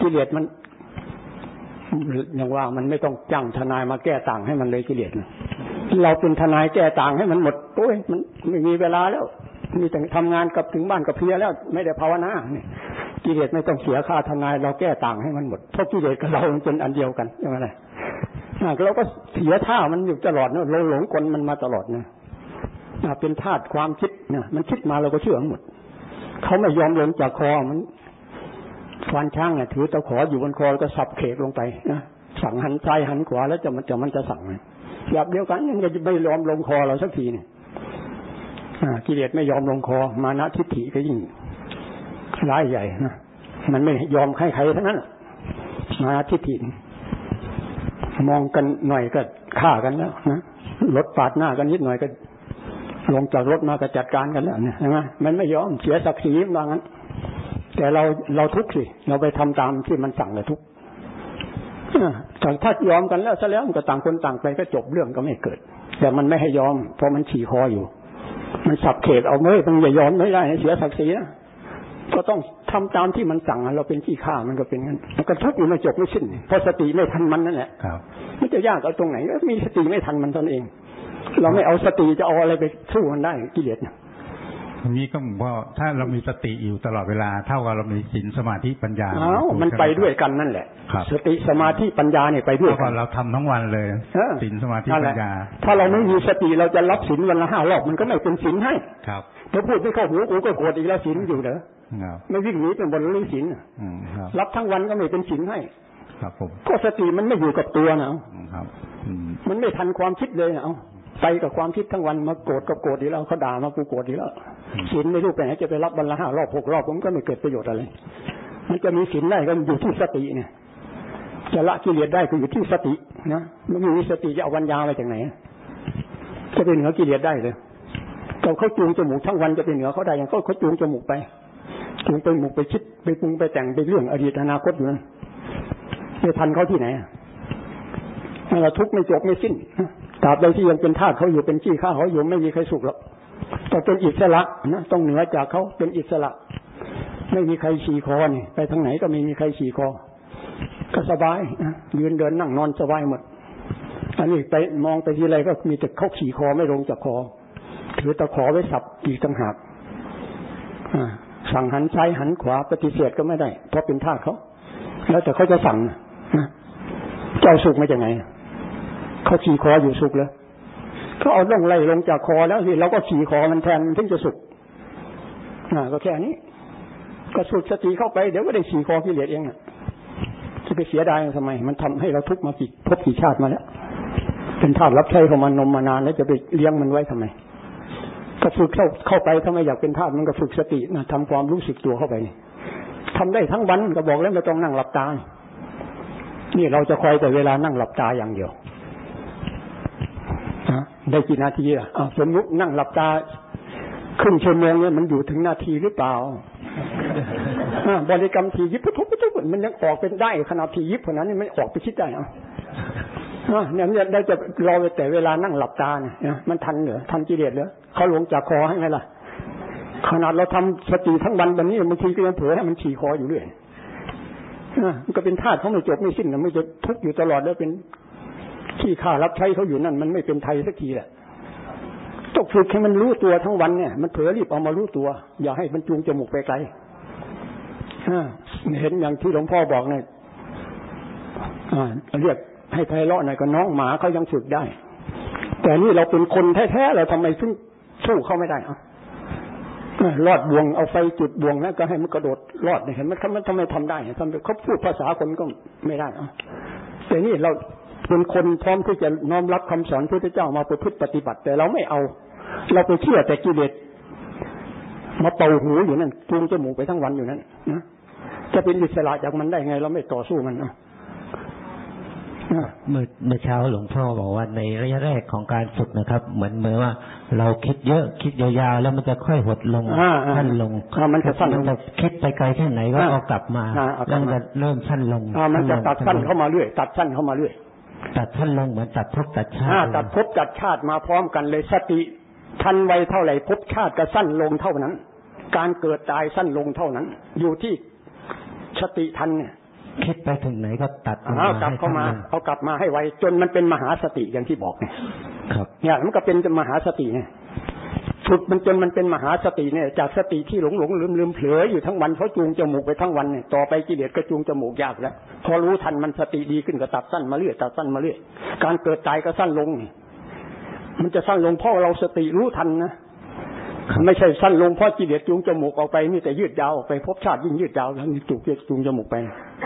กิเลสมันยังว่ามันไม่ต้องจ้างทนายมาแก้ต่างให้มันเลยกิเลสเราเป็นทนายแก้ต่างให้มันหมดโอ้ยมันไม่มีเวลาแล้วมีแต่ทำงานกับถึงบ้านกับเพียแล้ว ไม่ได้ภาวนาเนี่ยกิเลสไม่ต้องเสียค่าทนาย เราแก้ต่างให้มันหมดเพราะกิเลสกับเราเป็นอันเดียวกันใช่ไหมล่ะเราก็เสียท่ามันอยู่ตลอดเนาะเราหลงกลมันมาตลอดนะ เป็นธาตุความคิดเนี่ยมันคิดมาเราก็เชื่อหมด เขาไม่ยอมลงจากคอมันฟันช้างเนี่ยถือตะขออยู่บนคอแล้วก็สับเขกลงไปนะสั่งหันซ้ายหันขวาแล้วจะมันจะมันจะสั่งแบบเดียวกันยังจะไม่ยอมลงคอเราสักทีเนี่ยกิเลสไม่ยอมลงคอ มานะทิฏฐิก็ยิ่งร้ายใหญ่นะมันไม่ยอมใครใครทั้งนั้นมานะทิฏฐิมองกันหน่อยก็ฆ่ากันแล้วนะรถปาดหน้ากันนิดหน่อยก็ ลงจากรถมาก็จัดการกันแล้วเนี่ยใช่ไหมมันไม่ยอมเสียศักดิ์ศรีว่างั้น แต่เราเราทุกข์สิ เราไปทำตามที่มันสั่งเลยทุกข์แต่ถ้ายอมกันแล้วซะแล้วมันก็ต่างคนต่างไปก็จบเรื่องก็ไม่เกิด แต่มันไม่ให้ยอม เพราะมันฉี่คออยู่ มันสับเขตเอาเมื่อมันอย่ายอมไม่ได้เสียศักดิ์ศรีนะก็ต้องทำตามที่มันสั่งเราเป็นขี้ข้ามันก็เป็นงั้นมันก็ทุกข์อยู่ไม่จบไม่สิ้นเพราะสติไม่ทันมันนั่นแหละครับมันจะยากเอาตรงไหนก็มีสติไม่ทันมันตนเอง เราไม่เอาสติจะเอาอะไรไปสู้มันได้กิเลสทีนี้ก็ว่าถ้าเรามีสติอยู่ตลอดเวลาเท่ากับเรามีศีลสมาธิปัญญาอ้าวมันไปด้วยกันนั่นแหละครับสติสมาธิปัญญาเนี่ยไปด้วยเท่ากักับนเราทำทั้งวันเลยเออศีลสมาธินั่นแหปัละญญา ถ้าเราไม่มีสติเราจะรับศีลวันละห้ารอบมันก็ไม่เป็นศีลให้ ครับถ้าพูดไม่เข้าหูกูก็โกรธอีกแล้วศีลอยู่เหรอครับไม่วิ่งหนีเป็นบนเรื่องศีลน่ะอืมครับรับทั้งวันก็ไม่เป็นศีลให้ครับผมก็สติมันไม่อยู่กับตัวนะเอาอืมครับอืมมันไม่ทันความคิดเลยนะเอา ไปกับความคิดทั้งวันมาโกรธก็โกรธดีแล้วเขาด่ามากูโกรธดีแล้วศีลไม่รู้ไปไหนจะไปรับวันละห้ารอบหกรอบผมก็ไม่เกิดประโยชน์อะไร มันจะมีศีลได้ก็อยู่ที่สติเนี่ยจะละกิเลสได้ก็อยู่ที่สตินะมันไม่มีสติจะเอาปัญญาอะไรจากไหนจะเป็นเหนือกิเลสได้เลยเราเขาจูงจมูกทั้งวันจะเป็นเหนือเขาได้ยังเขาเขาจูงจมูกไปจูงไปหมูกไปคิดไปปรุงไปแต่งไปเรื่องอดีตอนาคตอยู่นั้นจะทันเขาที่ไหนอะเราทุกข์ไม่จบไม่สิ้น ตราบใดที่ยังเป็นทาสเขาอยู่เป็นขี้ข้าเขาอยู่ไม่มีใครสุขหรอกต้องเป็นอิสระนะต้องเหนือจากเขาเป็นอิสระ ไม่มีใครขี่คอนี่ไปทางไหนก็ไม่มีใครขี่คอ ก็สบายนะยืนเดินนั่งนอนสบายหมดอันนี้ไปมองไปทีไรก็มีแต่เขาขี่คอไม่ลงจากคอถือตะขอไว้สับอีกต่างหากสั่งหันซ้ายหันขวาปฏิเสธก็ไม่ได้ เพราะเป็นท่าสเขา แล้วแต่เขาจะสั่งนะเจ้าสุกมาจากไหน เขาขี่คออยู่สุกเลยเขาเอาล่องไล่ลงจากคอแล้วสิเราก็ขี่คอมันแทนมันถึงจะสุกอ่าก็แค่นี้ ก็สุดสติเข้าไปเดี๋ยวก็ได้ขี่คอกิเลสเองอะจะไปเสียดายทำไม มันทำให้เราทุกข์มากี่พบกี่ชาติมาแล้วเป็นทาสรับใช้ของมันนมมานานแล้วจะไปเลี้ยงมันไว้ทำไมก็ฝึกเข้าเข้าไปถ้าไม่อยากเป็นทาสมันก็ฝึกสตินะทำความรู้สึกตัวเข้าไปนี่ทำได้ทั้งวันก็บอกแล้วไม่ต้องนั่งหลับตา นี่เราจะคอยแต่เวลานั่งหลับตาอย่างเดียว ได้กี่นาทีอะอ้าวสมมตินั่งหลับตาครึ่งชั่วโมงเนี่ยมันอยู่ถึงนาทีหรือเปล่าอ่าบริกรรมทียิบพุทธพุทธพุทธมันยังออกเป็นได้ขนาดทียิบขนาดนี้มันออกไปคิดได้อะอ่าเนี่ยเนี่ยได้จะรอไปแต่เวลานั่งหลับตาเนี่ยนะมันทันเหรอทันกิเลสเหรอเขาลงจากคอให้ไหมล่ะ ขนาดเราทำสติทั้งวันแบบนี้บางทีก็ยังเผลอให้มันฉี่คออยู่เรื่อยอ่ามันก็เป็นธาตุเขาไม่จบไม่สิ้นนะไม่จะทุกข์อยู่ตลอดแล้วเป็น ขี้ข้ารับใช้เขาอยู่นั่นมันไม่เป็นไทยสักทีแหละต้องฝึกให้มันรู้ตัวทั้งวันเนี่ย มันเผลอรีบเอามารู้ตัว อย่าให้มันจูงจมูกไปไกลเห็นอย่างที่หลวงพ่อบอกเนี่ยเรียกให้ไพเราะหน่อยก็น้องหมาเขายังฝึกได้ แต่นี่เราเป็นคนแท้ๆเราทำไมซึ่งสู้เขาไม่ได้อะรอดบ่วงเอาไฟจุดบ่วงนะก็ให้มันกระโดดรอดเห็นไหมเขาทำไมทำได้ทำเขาพูดภาษาคนก็ไม่ได้อะแต่นี่เรา เป็นคนพร้อมที่จะน้อมรับคำสอนพระเจ้ามาประพฤติปฏิบัติ แต่เราไม่เอา เราไปเชื่อแต่กิเลสมาเป่าหูอยู่นั่นจูงจมูกไปทั้งวันอยู่นั่นนะจะเป็นอิสระจากมันได้ไง เราไม่ต่อสู้มันนะเมื่อเมื่อเช้าหลวงพ่อบอกว่าในระยะแรกของการฝึกนะครับ เหมือนเหมือนว่า เราคิดเยอะคิดยาวๆแล้วมันจะค่อยหดลงอ่าสั้นลงอ่ามันจะสั้นลงจะคิดไปไกลแค่ไหนก็อ่าเอากลับมาอ่าเอากลัแล้บวมามันจะเริ่มสั้นลงอ่ามันจะตัดสั้นลงเข้ามาเรื่อยตัดสั้นเข้ามาเรื่อย ตัดสั้นลงเหมือนตัดภพตัดชาอ่าติตัดภพตัดชาติมาพร้อมกันเลยสติทันไวเท่าไหร่ภพชาติก็สั้นลงเท่านั้น การเกิดตายสั้นลงเท่านั้น อยู่ที่สติทันเนี่ยคิดไปถึงไหนก็ตัดลงเอากลับให้เข้ามาสั้นลงเอากลับมาให้ไวจนมันเป็นมหาสติอย่างที่บอกเนี่ยครับเนี่ยมันก็เป็นมหาสติไง ฝึกมันจนมันเป็นมหาสติเนี่ย จากสติที่หลงหลงลืมลืมเผลออยู่ทั้งวันเพราะจูงจมูกไปทั้งวันเนี่ยต่อไปกิเลสก็จูงจมูกยากแล้วพอรู้ทันมันสติดีขึ้นก็ตัดสั้นมาเรื่อยตัดสั้นมาเรื่อยการเกิดตายก็สั้นลง มันจะสั้นลงเพราะเราสติรู้ทันนะไม่ใช่สั้นลงเพราะกิเลสจูงจมูกออกไปนี่แต่ยืดยาวออกไปพบชาติยิ่งยืดยาวแล้วนี่จูงจูงจมูกไป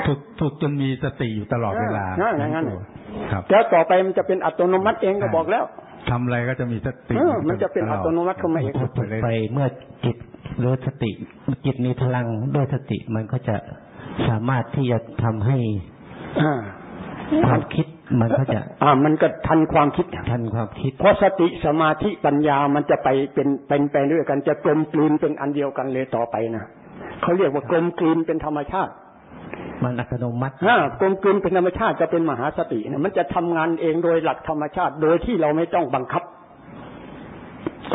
ฝึกฝึกจนมีสติอยู่ตลอดเวลาอ่าอย่างนั้นครับแล้วต่อไปมันจะเป็นอัตโนมัติเองก็บอกแล้วทำอะไรก็จะมีสติเออมันจะเป็นอัตโนมัติเข้ามาเองฝึกไปเลยไปเมื่อจิตหรือสติจิตมีพลังด้วยสติมันก็จะสามารถที่จะทำให้อ่าความคิดมันก็จะ อ่า มันก็ทันความคิดทันความคิด เพราะสติสมาธิปัญญามันจะไปเป็นเป็นไปด้วยกันจะกลมกลืนเป็นอันเดียวกันเลยต่อไปนะเขาเรียกว่ากลมกลืนเป็นธรรมชาติ มันอัตโนมัติกลมกลืนเป็นธรรมชาติจะเป็นมหาสตินะมันจะทำงานเองโดยหลักธรรมชาติโดยที่เราไม่ต้องบังคับ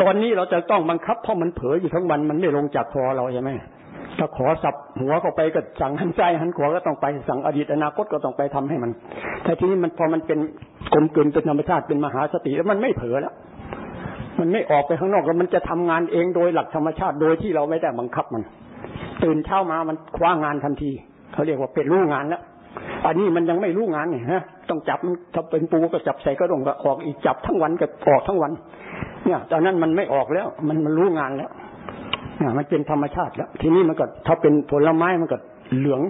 ตอนนี้เราจะต้องบังคับเพราะมันเผลออยู่ทั้งวันมันไม่ลงจากคอเราใช่ไหมถ้าขอสับหัวเข้าไปก็สั่งหันใจหันขวาก็ต้องไปสั่งอดีตอนาคตก็ต้องไปทำให้มันแต่ทีนี้มันพอมันเป็นกลมกลืนเป็นธรรมชาติเป็นมหาสติแล้วมันไม่เผลอแล้วมันไม่ออกไปข้างนอกแล้วมันจะทำงานเองโดยหลักธรรมชาติโดยที่เราไม่ได้บังคับมัน ตื่นเช้ามามันคว้างานทันที เขาเรียกว่าเป็นรู้งานแล้วอันนี้มันยังไม่รู้งานเนี่ยฮะต้องจับมันถ้าเป็นปูก็จับใส่กระดงก็ออกอีกจับทั้งวันก็ออกทั้งวัน เนี่ยตอนนั้นมันไม่ออกแล้ว มันมันรู้งานแล้วเนี่ยมันเป็นธรรมชาติแล้ว ทีนี้มันก็ถ้าเป็นผลไม้มันก็เหลือง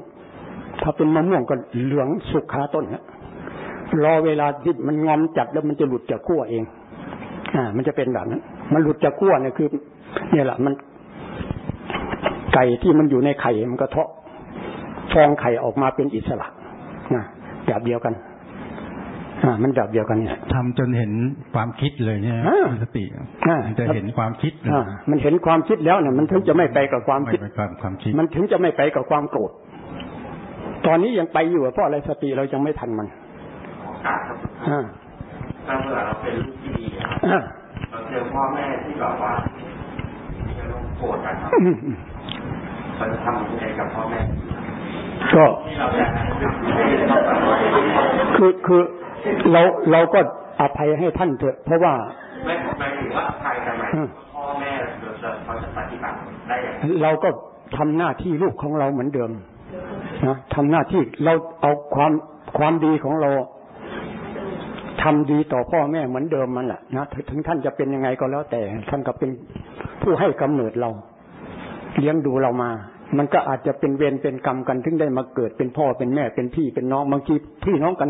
ถ้าเป็นมะม่วงก็เหลืองสุกคาต้นนะรอเวลาที่มันงอมจัดแล้วมันจะหลุดจากขั้วเอง อ่า มันจะเป็นแบบนั้น มันหลุดจากขั้วเนี่ยคือ เนี่ยแหละมันไก่ที่มันอยู่ในไข่มันก็เทาะ ฟองไข่ออกมาเป็นอิสระนะแบบเดียวกันอ่ามันแบบเดียวกันเนี่ยทำจนเห็นความคิดเลยเนี่ยอ่ามีสติอ่ามันจะเห็นความคิดเลยอ่ามันเห็นความคิดแล้วเนี่ยมันถึงจะไม่ไปกับความไม่คิดไปกับความคิด มันถึงจะไม่ไปกับความโกรธตอนนี้ยังไปอยู่อะเพราะอะไรสติเรายังไม่ทันมันกาสครับอ่าถ้าเมื่อเราเป็นลูกที่ดีอะครับอ่าเราเจอพ่อแม่ที่แบบว่ายังโกรธกันครับอืมอืมเราจะทำยังไงกับพ่อแม่ ก็ที่เราจะให้เขาแบบว่าคือคือเราเราก็อภัยให้ท่านเถอะ เพราะว่าไม่หมายถึงว่าใครทำไมอืมพ่อแม่เราจะเขาจะปฏิบัติได้อย่างไรเราก็ทำหน้าที่ลูกของเราเหมือนเดิมนะทำหน้าที่เราเอาความความดีของเราทำดีต่อพ่อแม่เหมือนเดิมมันแหละนะถึงท่านจะเป็นยังไงก็แล้วแต่ ท่านก็เป็นผู้ให้กำเนิดเรา เลี้ยงดูเรามา มันก็อาจจะเป็นเวรเป็นกรรมกันถึงได้มาเกิดเป็นพ่อเป็นแม่เป็นพี่เป็นน้องบางทีพี่น้องกัน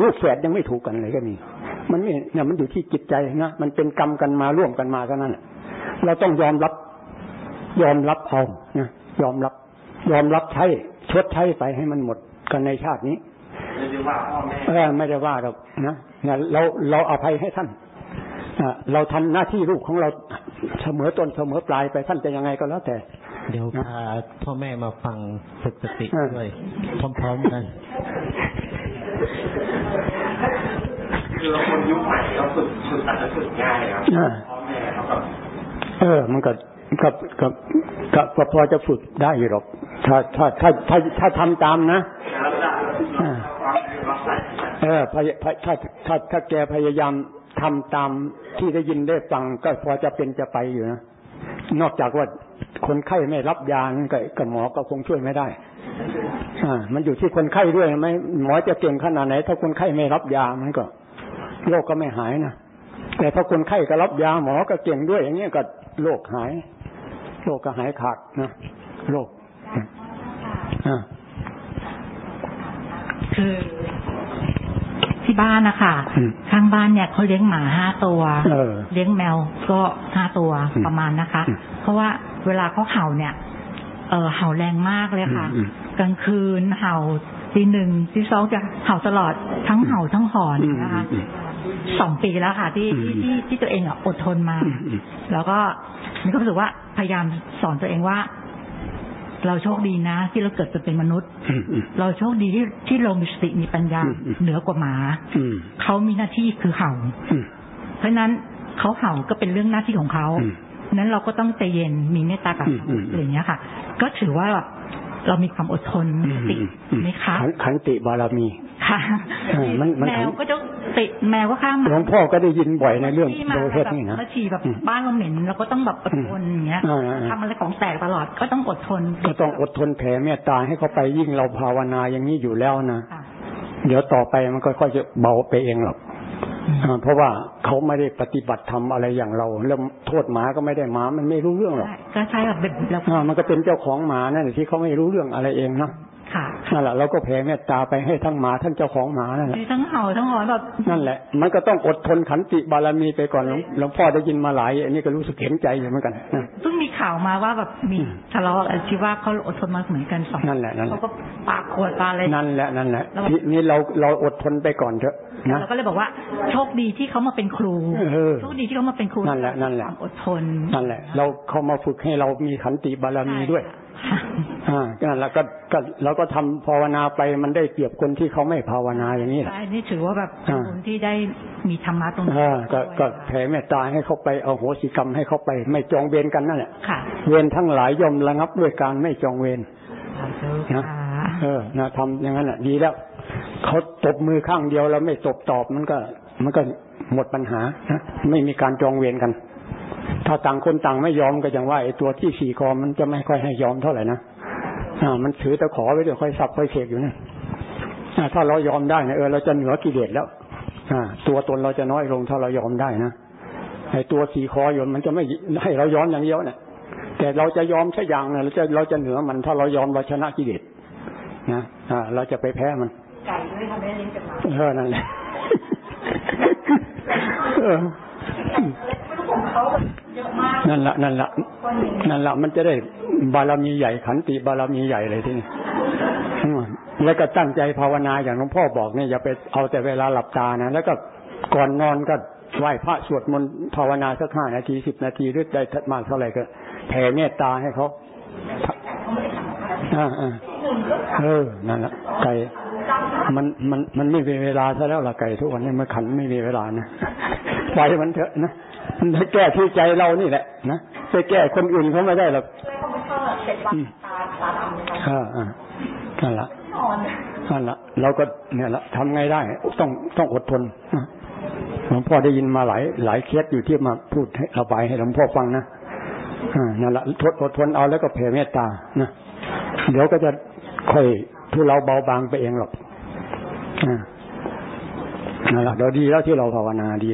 ลูกแฝดยังไม่ถูกกันเลยก็มีมันไม่เนี่ยมันอยู่ที่จิตใจนะมันเป็นกรรมกันมาร่วมกันมาเท่านั้นน่ะเราต้องยอมรับ ยอมรับเอานะยอมรับ ยอมรับใช้ชดใช้ไปให้มันหมดกันในชาตินี้ไม่ได้ว่าพ่อแม่เออไม่ได้ว่าหรอกนะเนี่ยเราเราอภัยให้ท่านอ่าเราทำหน้าที่ลูกของเราเสมอต้นเสมอปลายไปท่านจะยังไงก็แล้วแต่ เดี๋ยวพาพ่อแม่มาฟังฝึกสติเออด้วยพร้อมๆกันคือเราคนยุคใหม่เราฝึกฝึกอาจจะฝึกง่ายครับอ่าพ่อแม่เขาแบบเออ มันก็กับกับกับก็พอจะฝึกได้อยู่หรอก ถ้าถ้าถ้าถ้าถ้าทำตามนะแล้วจะเราความรักใส่เออพยพยถ้าถ้าถ้าแกพยายามทำตามที่ได้ยินได้ฟังก็พอจะเป็นจะไปอยู่นะนอกจากว่า คนไข้ไม่รับยานั่นก็กับหมอก็คงช่วยไม่ได้อ่ามันอยู่ที่คนไข้ด้วยไหมหมอจะเก่งขนาดไหน ถ้าคนไข้ไม่รับยามันก็โรคก็ไม่หายนะแต่ถ้าคนไข้ก็รับยาหมอก็เก่งด้วย อย่างเงี้ยก็โรคหายโรคก็หายขาดนะโรคอ่าคือที่บ้านนะคะอืมข้างบ้านเนี่ยเขาเลี้ยงหมาห้าตัวเออเลี้ยงแมวก็ห้าตัวอืมประมาณนะคะอืมเพราะว่า เวลาเขาเห่าเนี่ยเออเห่าแรงมากเลยค่ะอืมกลางคืนเห่าตีหนึ่งตีสองจะเห่าตลอดทั้งเห่าทั้งหอนอืมนะคะอืมสองปีแล้วค่ะที่อืมที่ที่ที่ตัวเองอะอดทนมาอืมอืมแล้วก็มีความรู้สึกว่าพยายามสอนตัวเองว่า เราโชคดีนะ ที่เราเกิดมาเป็นมนุษย์อืมอืมเราโชคดีที่ที่เรามีสติมีปัญญาอืมอืมเหนือกว่าหมาอืมเขามีหน้าที่คือเห่าอืมเพราะฉะนั้นเขาเห่าก็เป็นเรื่องหน้าที่ของเขาอืม นั้นเราก็ต้องใจเย็นมีเมตตากับอืมเขาอืมอะไรอย่างเงี้ยค่ะ ก็ถือว่าแบบเรามีความอดทนมีสติอืมไหมคะขันขันติบารมีค่ะเออมันมันแมวก็จะติแมวก็ข้ามหลวงพ่อก็ได้ยินบ่อยในเรื่องที่มาโดยแบเพบศนี่นะมาฉี่แบบอืมบ้านเราเหม็นเราก็ต้องแบบอดทนอย่างเงี้ยอ่าอ่าอ่าทำอะไรของแตกตลอดก็ต้องอดทน ก็ต้องอดทนแผ่เมตตาให้เขาไปยิ่งเราภาวนาอย่างนี้อยู่แล้วนะค่ะเดี๋ยวต่อไปมันก็ค่อยจะเบาไปเองหรอกอ่า เพราะว่าเขาไม่ได้ปฏิบัติทำอะไรอย่างเรา แล้วโทษหมาก็ไม่ได้หมามันไม่รู้เรื่องหรอกใช่ก็ใช่แบบแบบเราอ่ามันก็เป็นเจ้าของหมานั่นแหละที่เขาไม่รู้เรื่องอะไรเองเนาะ ค่ะนั่นแหละเราก็แผ่เมตตาไปให้ทั้งหมาทั้งเจ้าของหมานั่นแหละมีทั้งเห่าทั้งหอนแบบนั่นแหละ มันก็ต้องอดทนขันติบารมีไปก่อนหลวงหลวงพ่อได้ยินมาหลายอันนี้ก็รู้สึกเห็นใจอยู่เหมือนกันนะเพิ่งมีข่าวมาว่าแบบมีอืมทะเลาะกันที่ว่าเขาอดทนมาเหมือนกันสองนั่นแหละนั่นแหเขาละก็ปากขวดปาอะไรนั่นแหละนั่นแหละแล้วแบบทีนี้เราเราอดทนไปก่อนเถอะนะเราก็เลยบอกว่าโชคดีที่เขามาเป็นครูเออโชคดีที่เขามาเป็นครูนั่นแหละนั่นแหละความอดทนนั่นแหละ เราเข้ามาฝึกให้เรามีขันติบารมีด้วยค่ะ อ่าก็แล้วก็ก็เราก็ทำภาวนาไปมันได้เปรียบคนที่เขาไม่ภาวนาอย่างนี้แหละใช่นี่ถือว่าแบบอ่าคนที่ได้มีธรรมะตรงนี้อ่าก็ด้วยก็แผ่เมตตาให้เขาไปเอาโหสิกรรมให้เขาไป ไม่จองเวรกันนั่นแหละค่ะเวรทั้งหลายย่อมระงับด้วยการไม่จองเวรสาธุนะค่ะเออนะทำอย่างนั้นอะ ดีแล้วเขาตบมือข้างเดียวแล้วไม่ตบตอบมันก็ มันก็หมดปัญหานะไม่มีการจองเวรกัน ถ้าต่างคนต่างไม่ยอมก็อย่างว่าไอ้ตัวที่สี่คอมันจะไม่ค่อยให้ยอมเท่าไหร่นะอ่า มันถือตะขอไว้เดี๋ยวค่อยสับค่อยเสกอยู่นะถ้าเรายอมได้นะเออเราจะเหนือกิเลสแล้ว อ่า ตัวตนเราจะน้อยลงถ้าเรายอมได้นะไอ้ตัวสี่คออยู่มันจะไม่ให้เรายอมอย่างเดียวเนะแต่เราจะยอมใช่อย่างนะเราจะเราจะเหนือมันถ้าเรายอมเราชนะกิเลสนะอ่า เราจะไปแพ้มันไก่ไม่ทำให้ลิ้นจะมาเออนั่นแหละ นั่นละนั่นละนั่นละมันจะได้บารมีใหญ่ขันติบารมีใหญ่เลยที่นี่แล้วก็ตั้งใจภาวนาอย่างหลวงพ่อบอกเนี่ยอย่าไปเอาแต่เวลาหลับตานะแล้วก็ก่อนนอนก็ไหว้พระสวดมนต์ภาวนาสักห้านาทีสิบนาทีหรือได้มากเท่าไหร่ก็แผ่เมตตาให้เขาอ่าอ่าเออนั่นแหละไก่มันมันมันไม่มีเวลาซะแล้วล่ะไก่ทุกวันนี้มันขันไม่มีเวลานะไปมันเถอะนะ มันแก้ที่ใจเรานี่แหละนะไปแก้คนอื่นเขาไม่ได้หรอกอ่าอ่านั่นละนั่นละเราก็เนี่ยละทำไงได้ต้องต้องอดทนหลวงพ่อได้ยินมาหลายหลายเคสอยู่ที่มาพูดให้ระบายให้หลวงพ่อฟังนะอ่านั่นละทดอดทนเอาแล้วก็แผ่เมตตานะเดี๋ยวก็จะค่อยทุเราเบาบางไปเองหรอกนั่นแหละเดี๋ยวดีแล้วที่เราภาวนาดี